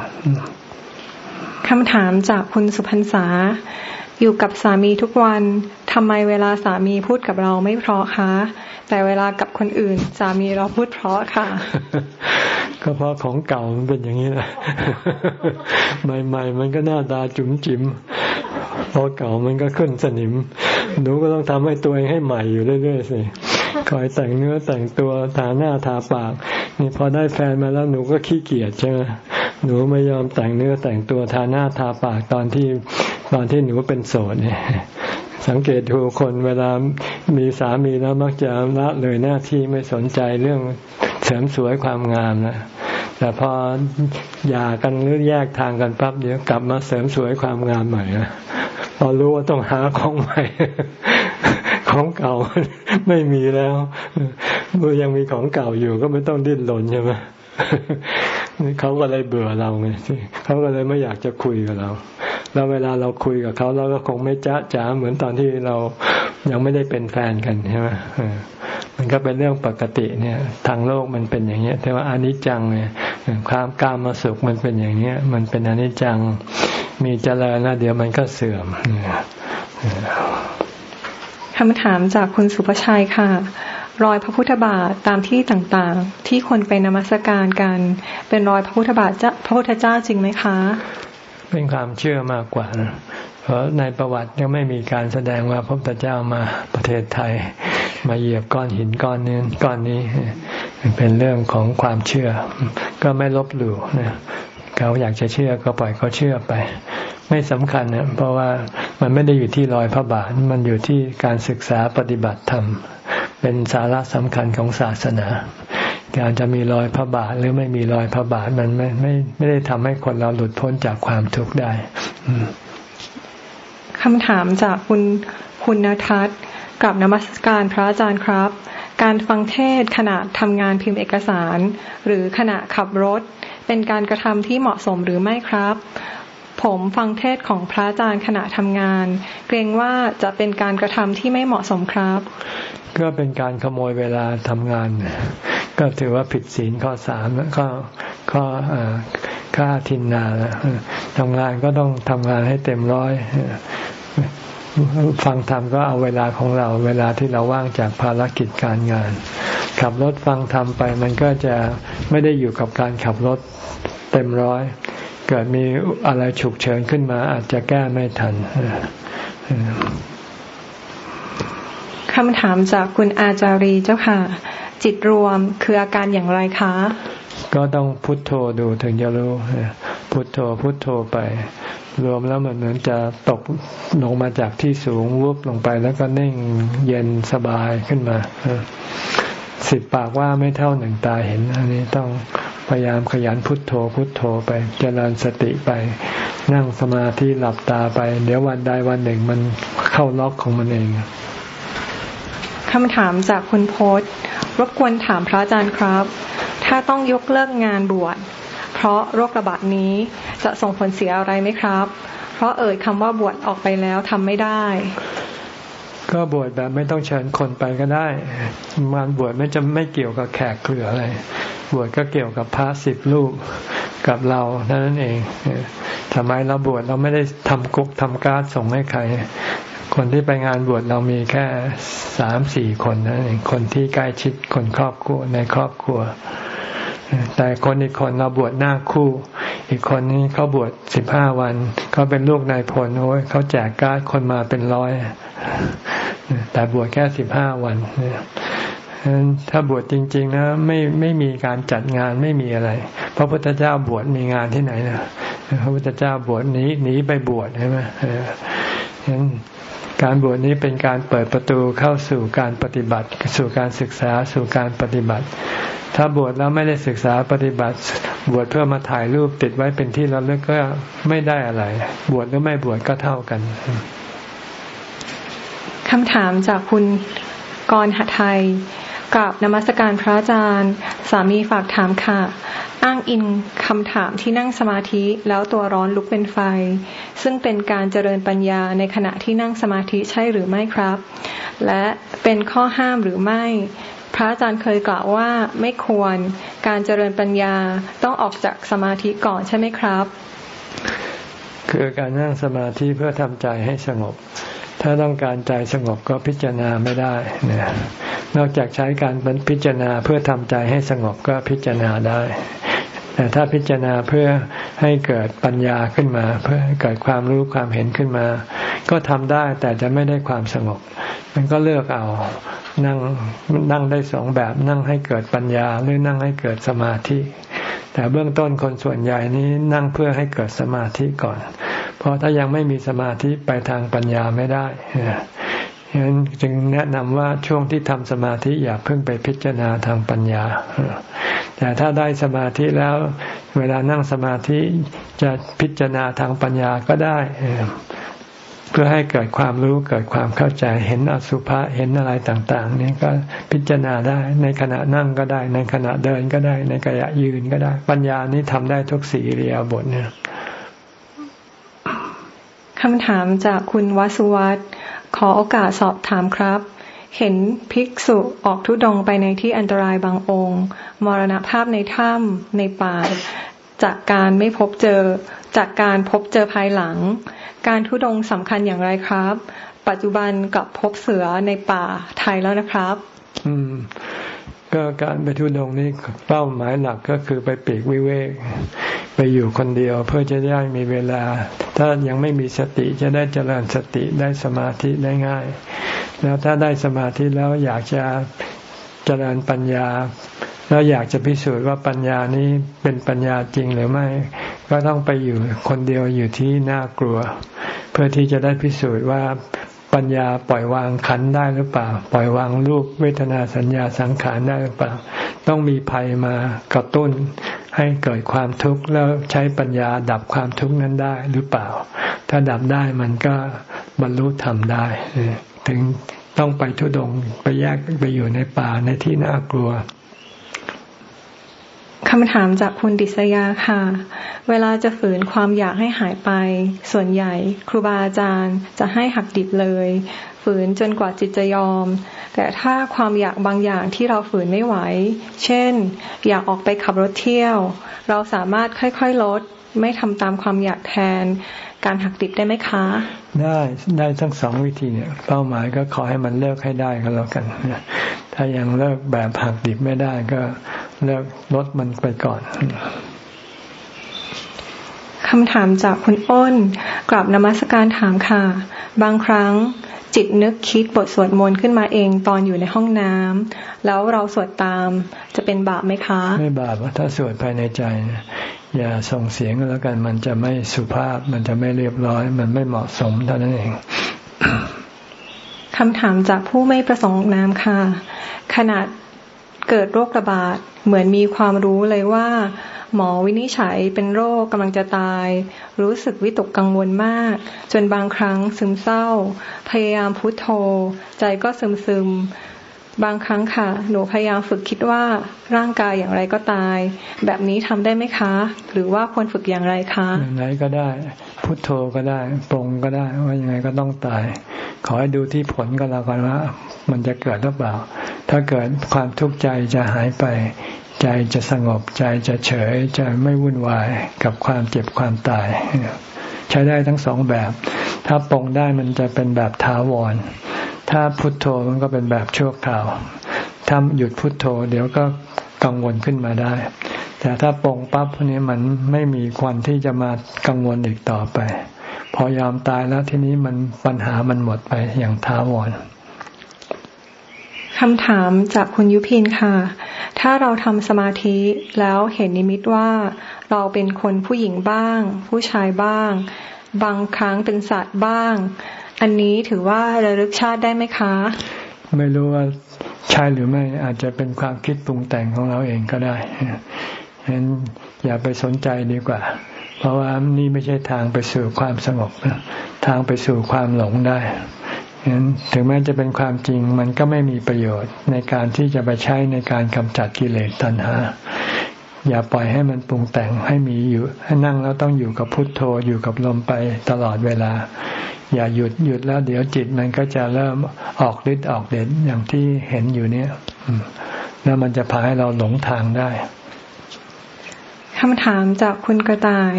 [SPEAKER 2] คำถามจากคุณสุพรรษา อยู่กับสามีทุกวันทำไมเวลาสามีพูดกับเราไม่เพราะคะ แต่เวลากับคนอื่น สามีเราพูดเพราะค่ะ
[SPEAKER 1] ก็เพราะของเก่ามันเป็นอย่างนี้แหละใหม่ ๆ มันก็หน้าตาจุ๋มจิ๋มพอเก่ามันก็ขึ้นสนิมหนูก็ต้องทำให้ตัวเองให้ใหม่อยู่เรื่อยๆสิ คอยแต่งเนื้อแต่งตัวทาหน้าทาปาก นี่พอได้แฟนมาแล้วหนูก็ขี้เกียจใช่ไหมหนูไม่ยอมแต่งเนื้อแต่งตัวทาหน้าทาปากตอนที่ตอนที่หนูเป็นโสดเนี่ยสังเกตดูคนเวลามีสามีแล้วมักจะละเลยหน้าที่ไม่สนใจเรื่องเสริมสวยความงามนะแต่พอหย่ากันหรือแยกทางกันปั๊บเดี๋ยวกลับมาเสริมสวยความงามใหม่นะพอรู้ว่าต้องหาของใหม่ ของเก่าไม่มีแล้วเมื่อยังมีของเก่าอยู่ก็ไม่ต้องดิ้นรนใช่ไหมเขาก็เลยเบื่อเราไงเขาก็เลยไม่อยากจะคุยกับเรา แล้วเวลาเราคุยกับเขาเราก็คงไม่จ้าจ๋าเหมือนตอนที่เรายังไม่ได้เป็นแฟนกันใช่ไหมมันก็เป็นเรื่องปกติเนี่ย ทางโลกมันเป็นอย่างเงี้ยแต่ว่าอนิจจังเนี่ยความกามมาสุขมันเป็นอย่างเงี้ย มันเป็นอนิจจังมีเจริญแล้วเดี๋ยวมันก็เสื่อม
[SPEAKER 2] คำถามจากคุณสุภชัยค่ะ รอยพระพุทธบาทตามที่ต่างๆ ที่คนไปนมัสการกัน เป็นรอยพระพุทธบาทพระพุทธเจ้าจริงไหมคะ
[SPEAKER 1] เป็นความเชื่อมากกว่านะเพราะในประวัติยังไม่มีการแสดงว่าพระพุทธเจ้ามาประเทศไทย มาเหยียบก้อนหินก้อนนี้ก้อนนี้ เป็นเรื่องของความเชื่อ ก็ไม่ลบหลู่นะ เขาอยากจะเชื่อก็ปล่อยเขาเชื่อไป ไม่สำคัญนะเพราะว่ามันไม่ได้อยู่ที่รอยพระบาทมันอยู่ที่การศึกษาปฏิบัติธรรม เป็นสาระสำคัญของศาสนาการจะมีรอยพระบาทหรือไม่มีรอยพระบาทมันไม่ไม่ไม่ได้ทำให้คนเราหลุดพ้นจากความทุกข์ได้
[SPEAKER 2] คำถามจากคุณคุณนทัศน์กับนมัสการพระอาจารย์ครับ การฟังเทศขณะทำงานพิมพ์เอกสาร หรือขณะขับรถ เป็นการกระทำที่เหมาะสมหรือไม่ครับ ผมฟังเทศของพระอาจารย์ขณะทำงาน เกรงว่าจะเป็นการกระทำที่ไม่เหมาะสมครับ
[SPEAKER 1] ก็เป็นการขโมยเวลาทำงาน ก็ถือว่าผิดศีลข้อสามข้อข้อค่าทินนาแล้วทำงานก็ต้องทำงานให้เต็มร้อย ฟังธรรมก็เอาเวลาของเรา เวลาที่เราว่างจากภารกิจการงาน ขับรถฟังธรรมไป มันก็จะไม่ได้อยู่กับการขับรถเต็มร้อย เกิดมีอะไรฉุกเฉินขึ้นมาอาจจะแก้ไม่ทัน
[SPEAKER 2] คำถามจากคุณอาจารีเจ้าค่ะ จิตรวมคืออาการอย่างไรคะ
[SPEAKER 1] ก็ต้องพุทโธดูถึงจะรู้ พุทโธพุทโธไป รวมแล้วมันเหมือนจะตกลงมาจากที่สูงวุบลงไปแล้วก็นิ่งเย็นสบายขึ้นมาสิบปากว่าไม่เท่าหนึ่งตาเห็น อันนี้ต้องพยายามขยันพุทโธพุทโธไป เจริญสติไป นั่งสมาธิหลับตาไป เดี๋ยววันใดวันหนึ่งมันเข้าล็อกของมันเอง
[SPEAKER 2] คำถามจากคุณโพสรบกวนถามพระอาจารย์ครับ ถ้าต้องยกเลิกงานบวช เพราะโรคระบาดนี้จะส่งผลเสียอะไรไหมครับ เพราะเอ่ยคำว่าบวชออกไปแล้วทำไม่ได้
[SPEAKER 1] ก็บวชแบบไม่ต้องเชิญคนไปก็ได้มานบวชไม่จะไม่เกี่ยวกับแขกเกลืออะไร บวชก็เกี่ยวกับพระสิบรูปกับเราเท่านั้นเองทำไมเราบวชเราไม่ได้ทำกุ๊กทำการ์ดส่งให้ใคร คนที่ไปงานบวชเรามีแค่สามสี่คนนั่นเองคนที่ใกล้ชิดคนครอบครัวในครอบครัว แต่คนอีกคนเราบวชหน้าคู่ อีกคนนี้เขาบวชสิบห้าวันเขาเป็นลูกนายพลโอ้ยเขาแจกการ์ดคนมาเป็นร้อย แต่บวชแค่สิบห้าวันถ้าบวชจริง ๆ นะไม่ไม่มีการจัดงานไม่มีอะไร พระพุทธเจ้าบวชมีงานที่ไหนนะพระพุทธเจ้าบวชหนีหนีไปบวชใช่ไหมฉะนั้นการบวชนี้เป็นการเปิดประตูเข้าสู่การปฏิบัติ สู่การศึกษาสู่การปฏิบัติ ถ้าบวชแล้วไม่ได้ศึกษาปฏิบัติ บวชเพื่อมาถ่ายรูปติดไว้เป็นที่ระลึกก็ไม่ได้อะไร บวชหรือไม่บวชก็เท่ากัน
[SPEAKER 2] คำถามจากคุณกรหไทยกับนมัสการพระอาจารย์ สามีฝากถามค่ะ อ้างอินคำถามที่นั่งสมาธิแล้วตัวร้อนลุกเป็นไฟ ซึ่งเป็นการเจริญปัญญาในขณะที่นั่งสมาธิใช่หรือไม่ครับ และเป็นข้อห้ามหรือไม่ พระอาจารย์เคยกล่าวว่าไม่ควรการเจริญปัญญาต้องออกจากสมาธิก่อนใช่ไหมครับ
[SPEAKER 1] คือการนั่งสมาธิเพื่อทำใจให้สงบ ถ้าต้องการใจสงบก็พิจารณาไม่ได้นะนอกจากใช้การพิจารณาเพื่อทำใจให้สงบก็พิจารณาได้ แต่ถ้าพิจารณาเพื่อให้เกิดปัญญาขึ้นมา เพื่อเกิดความรู้ความเห็นขึ้นมา ก็ทำได้แต่จะไม่ได้ความสงบ มันก็เลือกเอานั่งนั่งได้สองแบบนั่งให้เกิดปัญญาหรือนั่งให้เกิดสมาธิ แต่เบื้องต้นคนส่วนใหญ่นี้นั่งเพื่อให้เกิดสมาธิก่อน เพราะถ้ายังไม่มีสมาธิไปทางปัญญาไม่ได้ฉะนั้นจึงแนะนำว่าช่วงที่ทำสมาธิอย่าเพิ่งไปพิจารณาทางปัญญา แต่ถ้าได้สมาธิแล้ว เวลานั่งสมาธิจะพิจารณาทางปัญญาก็ได้เพื่อให้เกิดความรู้เกิดความเข้าใจเห็นอสุภะเห็นอะไรต่างๆนี่ก็พิจารณาได้ ในขณะนั่งก็ได้ ในขณะเดินก็ได้ ในขณะยืนก็ได้ ปัญญานี้ทำได้ทุกสี่เรียบทเนี่ย
[SPEAKER 2] คำถามจากคุณวสุวัตขอโอกาสสอบถามครับ เห็นภิกษุออกทุดงไปในที่อันตรายบางองค์ มรณภาพในถ้ำในป่า จากการไม่พบเจอ จากการพบเจอภายหลัง การทุดงสำคัญอย่างไรครับ ปัจจุบันกับพบเสือในป่าไทยแล้วนะครับ
[SPEAKER 1] อืม ก็การไปทุดงนี้เป้าหมายหลักก็คือไปปีกวิเวก ไปอยู่คนเดียวเพื่อจะได้มีเวลา ถ้ายังไม่มีสติจะได้เจริญสติได้สมาธิได้ง่าย แล้วถ้าได้สมาธิแล้วอยากจะเจริญปัญญา แล้วอยากจะพิสูจน์ว่าปัญญานี้เป็นปัญญาจริงหรือไม่ ก็ต้องไปอยู่คนเดียวอยู่ที่น่ากลัว เพื่อที่จะได้พิสูจน์ว่า ปัญญาปล่อยวางขันได้หรือเปล่า ปล่อยวางรูปเวทนาสัญญาสังขารได้หรือเปล่า ต้องมีภัยมากระตุ้นให้เกิดความทุกข์แล้วใช้ปัญญาดับความทุกข์นั้นได้หรือเปล่า ถ้าดับได้มันก็บรรลุธรรมได้ ถึงต้องไปทุดงไปแยกไปอยู่ในป่าในที่น่ากลัว
[SPEAKER 2] คำถามจากคุณดิษยาค่ะ เวลาจะฝืนความอยากให้หายไป ส่วนใหญ่ ครูบาอาจารย์จะให้หักดิบเลย ฝืนจนกว่าจิตจะยอม แต่ถ้าความอยากบางอย่างที่เราฝืนไม่ไหว เช่น อยากออกไปขับรถเที่ยว เราสามารถค่อยๆลด ไม่ทำตามความอยากแทน การหักดิบได้ไหมคะ
[SPEAKER 1] ได้ได้ทั้งสองวิธีเนี่ย เป้าหมายก็ขอให้มันเลิกให้ได้ก็แล้วกันถ้ายังเลิกแบบหักดิบไม่ได้ก็เลิกลดมันไปก่อน
[SPEAKER 2] คำถามจากคุณอ้นกลับนมัสการถามค่ะ บางครั้งจิตนึกคิดบทสวดมนต์ขึ้นมาเองตอนอยู่ในห้องน้ำแล้วเราสวดตามจะเป็นบาปไหมคะ
[SPEAKER 1] ไม่บาปถ้าสวดภายในใจ อย่าส่งเสียงแล้วกัน มันจะไม่สุภาพ มันจะไม่เรียบร้อย มันไม่เหมาะสมเท่านั้นเอง
[SPEAKER 2] คำถามจากผู้ไม่ประสงค์น้ำค่ะ ขนาดเกิดโรคระบาดเหมือนมีความรู้เลยว่า หมอวินิจฉัยเป็นโรคกำลังจะตาย รู้สึกวิตกกังวลมาก จนบางครั้งซึมเศร้า พยายามพุโทโธ ใจก็ซึมซึม บางครั้งค่ะ หนูพยายามฝึกคิดว่าร่างกายอย่างไรก็ตาย แบบนี้ทำได้ไหมคะ หรือว่าควรฝึกอย่างไรคะ
[SPEAKER 1] อย่างไรก็ได้ พุทโธก็ได้ปรงก็ได้ ว่ายังไงก็ต้องตาย ขอให้ดูที่ผลก็แล้วกันว่า มันจะเกิดหรือเปล่า ถ้าเกิดความทุกข์ใจจะหายไป ใจจะสงบใจจะเฉยจะไม่วุ่นวายกับความเจ็บความตาย ใช้ได้ทั้งสองแบบ ถ้าปองได้มันจะเป็นแบบถาวร ถ้าพุทโธมันก็เป็นแบบชั่วคราวถ้าหยุดพุทโธ เดี๋ยวก็กังวลขึ้นมาได้ แต่ถ้าปองปั๊บพวกนี้มันไม่มีควันที่จะมากังวลอีกต่อไป พอยอมตายแล้วทีนี้มันปัญหามันหมดไปอย่างท้าวร
[SPEAKER 2] คำถามจากคุณยุพินค่ะ ถ้าเราทำสมาธิแล้วเห็นนิมิตว่าเราเป็นคนผู้หญิงบ้าง ผู้ชายบ้าง บางครั้งเป็นสัตว์บ้าง อันนี้ถือว่าระลึกชาติได้ไหมคะ
[SPEAKER 1] ไม่รู้ว่าใช่หรือไม่อาจจะเป็นความคิดปรุงแต่งของเราเองก็ได้ฉะนั้นอย่าไปสนใจดีกว่า เพราะว่านี่ไม่ใช่ทางไปสู่ความสงบทางไปสู่ความหลงได้ถึงแม้จะเป็นความจริงมันก็ไม่มีประโยชน์ในการที่จะไปใช้ในการกำจัดกิเลสตัณหา อย่าปล่อยให้มันปรุงแต่งให้มีอยู่ให้นั่งแล้วต้องอยู่กับพุทโธอยู่กับลมไปตลอดเวลา อย่าหยุดหยุดแล้วเดี๋ยวจิตมันก็จะเริ่มออกฤทธิ์ออกเด่นอย่างที่เห็นอยู่เนี้ยแล้วมันจะพาให้เราหลงทางได้
[SPEAKER 2] คำถามจากคุณกระต่าย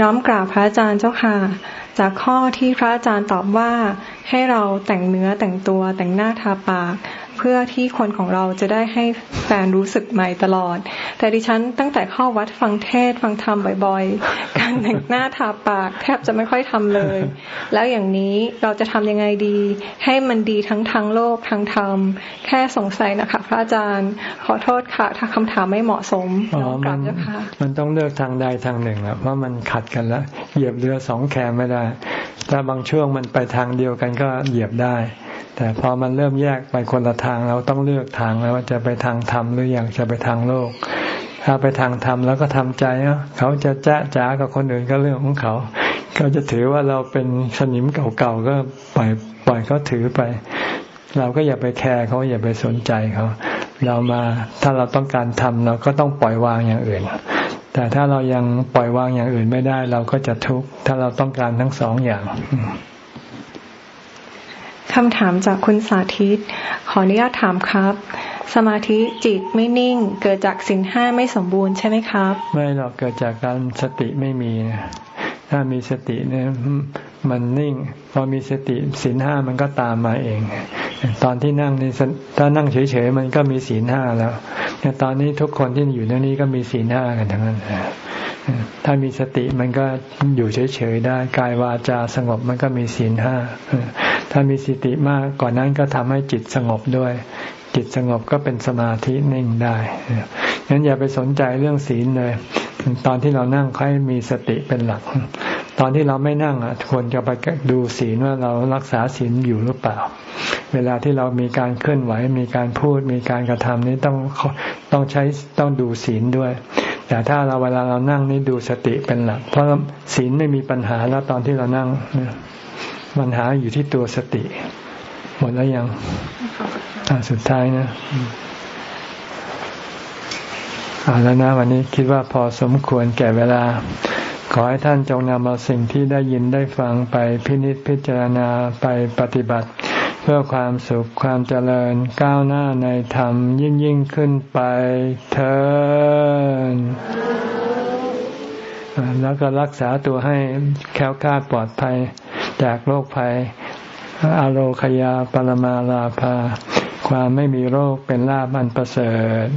[SPEAKER 2] น้อมกราบพระอาจารย์เจ้าค่ะ จากข้อที่พระอาจารย์ตอบว่า ให้เราแต่งเนื้อแต่งตัวแต่งหน้าทาปาก เพื่อที่คนของเราจะได้ให้แฟนรู้สึกใหม่ตลอด แต่ดิฉันตั้งแต่เข้าวัดฟังเทศฟังธรรมบ่อยๆ การแต่งหน้าทาปากแทบจะไม่ค่อยทำเลย แล้วอย่างนี้เราจะทำยังไงดี ให้มันดีทั้งทางโลกทางธรรม แค่สงสัยนะคะ พระอาจารย์ ขอโทษค่ะ ถ้าคำถามไม่เหมาะสม
[SPEAKER 1] น้องกลับเจ้าค่ะมันต้องเลือกทางใดทางหนึ่งแล้วเพราะมันขัดกันแล้วเหยียบเรือสองแคมไม่ได้ ถ้าบางช่วงมันไปทางเดียวกันก็เหยียบได้ แต่พอมันเริ่มแยกไปคนละทางเราต้องเลือกทางแล้วว่าจะไปทางธรรมหรืออยากจะไปทางโลก ถ้าไปทางธรรมแล้วก็ทำใจเขาจะจ้าจ้ากับคนอื่นก็เรื่องของเขาเขาจะถือว่าเราเป็นสนิมเก่าๆก็ปล่อยปล่อยเขาถือไป เราก็อย่าไปแคร์เขาอย่าไปสนใจเขาเรามาถ้าเราต้องการทำเราก็ต้องปล่อยวางอย่างอื่น แต่ถ้าเรายังปล่อยวางอย่างอื่นไม่ได้ เราก็จะทุกข์ถ้าเราต้องการทั้งสองอย่าง
[SPEAKER 2] คำถามจากคุณสาธิต ขออนุญาตถามครับ สมาธิจิตไม่นิ่ง เกิดจากสินห้าไม่สมบูรณ์ใช่ไหมครับ
[SPEAKER 1] ไม่หรอกเกิดจากการสติไม่มี ถ้ามีสติเนี่ย มันนิ่ง พอมีสติสินห้ามันก็ตามมาเอง ตอนที่นั่งนี่ถ้านั่งเฉยๆมันก็มีศีลห้าแล้วตอนนี้ทุกคนที่อยู่ในนี้ก็มีศีลห้ากันทั้งนั้นถ้ามีสติมันก็อยู่เฉยๆได้กายวาจาสงบมันก็มีศีลห้าถ้ามีสติมากก่อนนั้นก็ทำให้จิตสงบด้วย จิตสงบก็เป็นสมาธินิ่งได้งั้นอย่าไปสนใจเรื่องศีลเลย ตอนที่เรานั่งค่อยมีสติเป็นหลัก ตอนที่เราไม่นั่งอะควรจะไปดูศีลว่าเรารักษาศีลอยู่หรือเปล่า เวลาที่เรามีการเคลื่อนไหว มีการพูด มีการกระทำนี้ต้องต้องใช้ต้องดูศีลด้วย แต่ถ้าเราเวลาเรานั่งนี่ดูสติเป็นหลัก เพราะศีลไม่มีปัญหาแล้วตอนที่เรานั่งปัญหาอยู่ที่ตัวสติ หมดแล้วยังอ่สุดท้ายนะอ่าแล้วนะวันนี้คิดว่าพอสมควรแก่เวลา ขอให้ท่านจงนำเอาสิ่งที่ได้ยินได้ฟังไปพินิจพิจารณาไปปฏิบัติ เพื่อความสุขความเจริญก้าวหน้าในธรรมยิ่งยิ่งขึ้นไปเธอแล้วก็รักษาตัวให้แค้วคลาดปลอดภัยจากโรคภัยอโรคยาปรมาลาภาความไม่มีโรคเป็นลาบอันประเสริฐ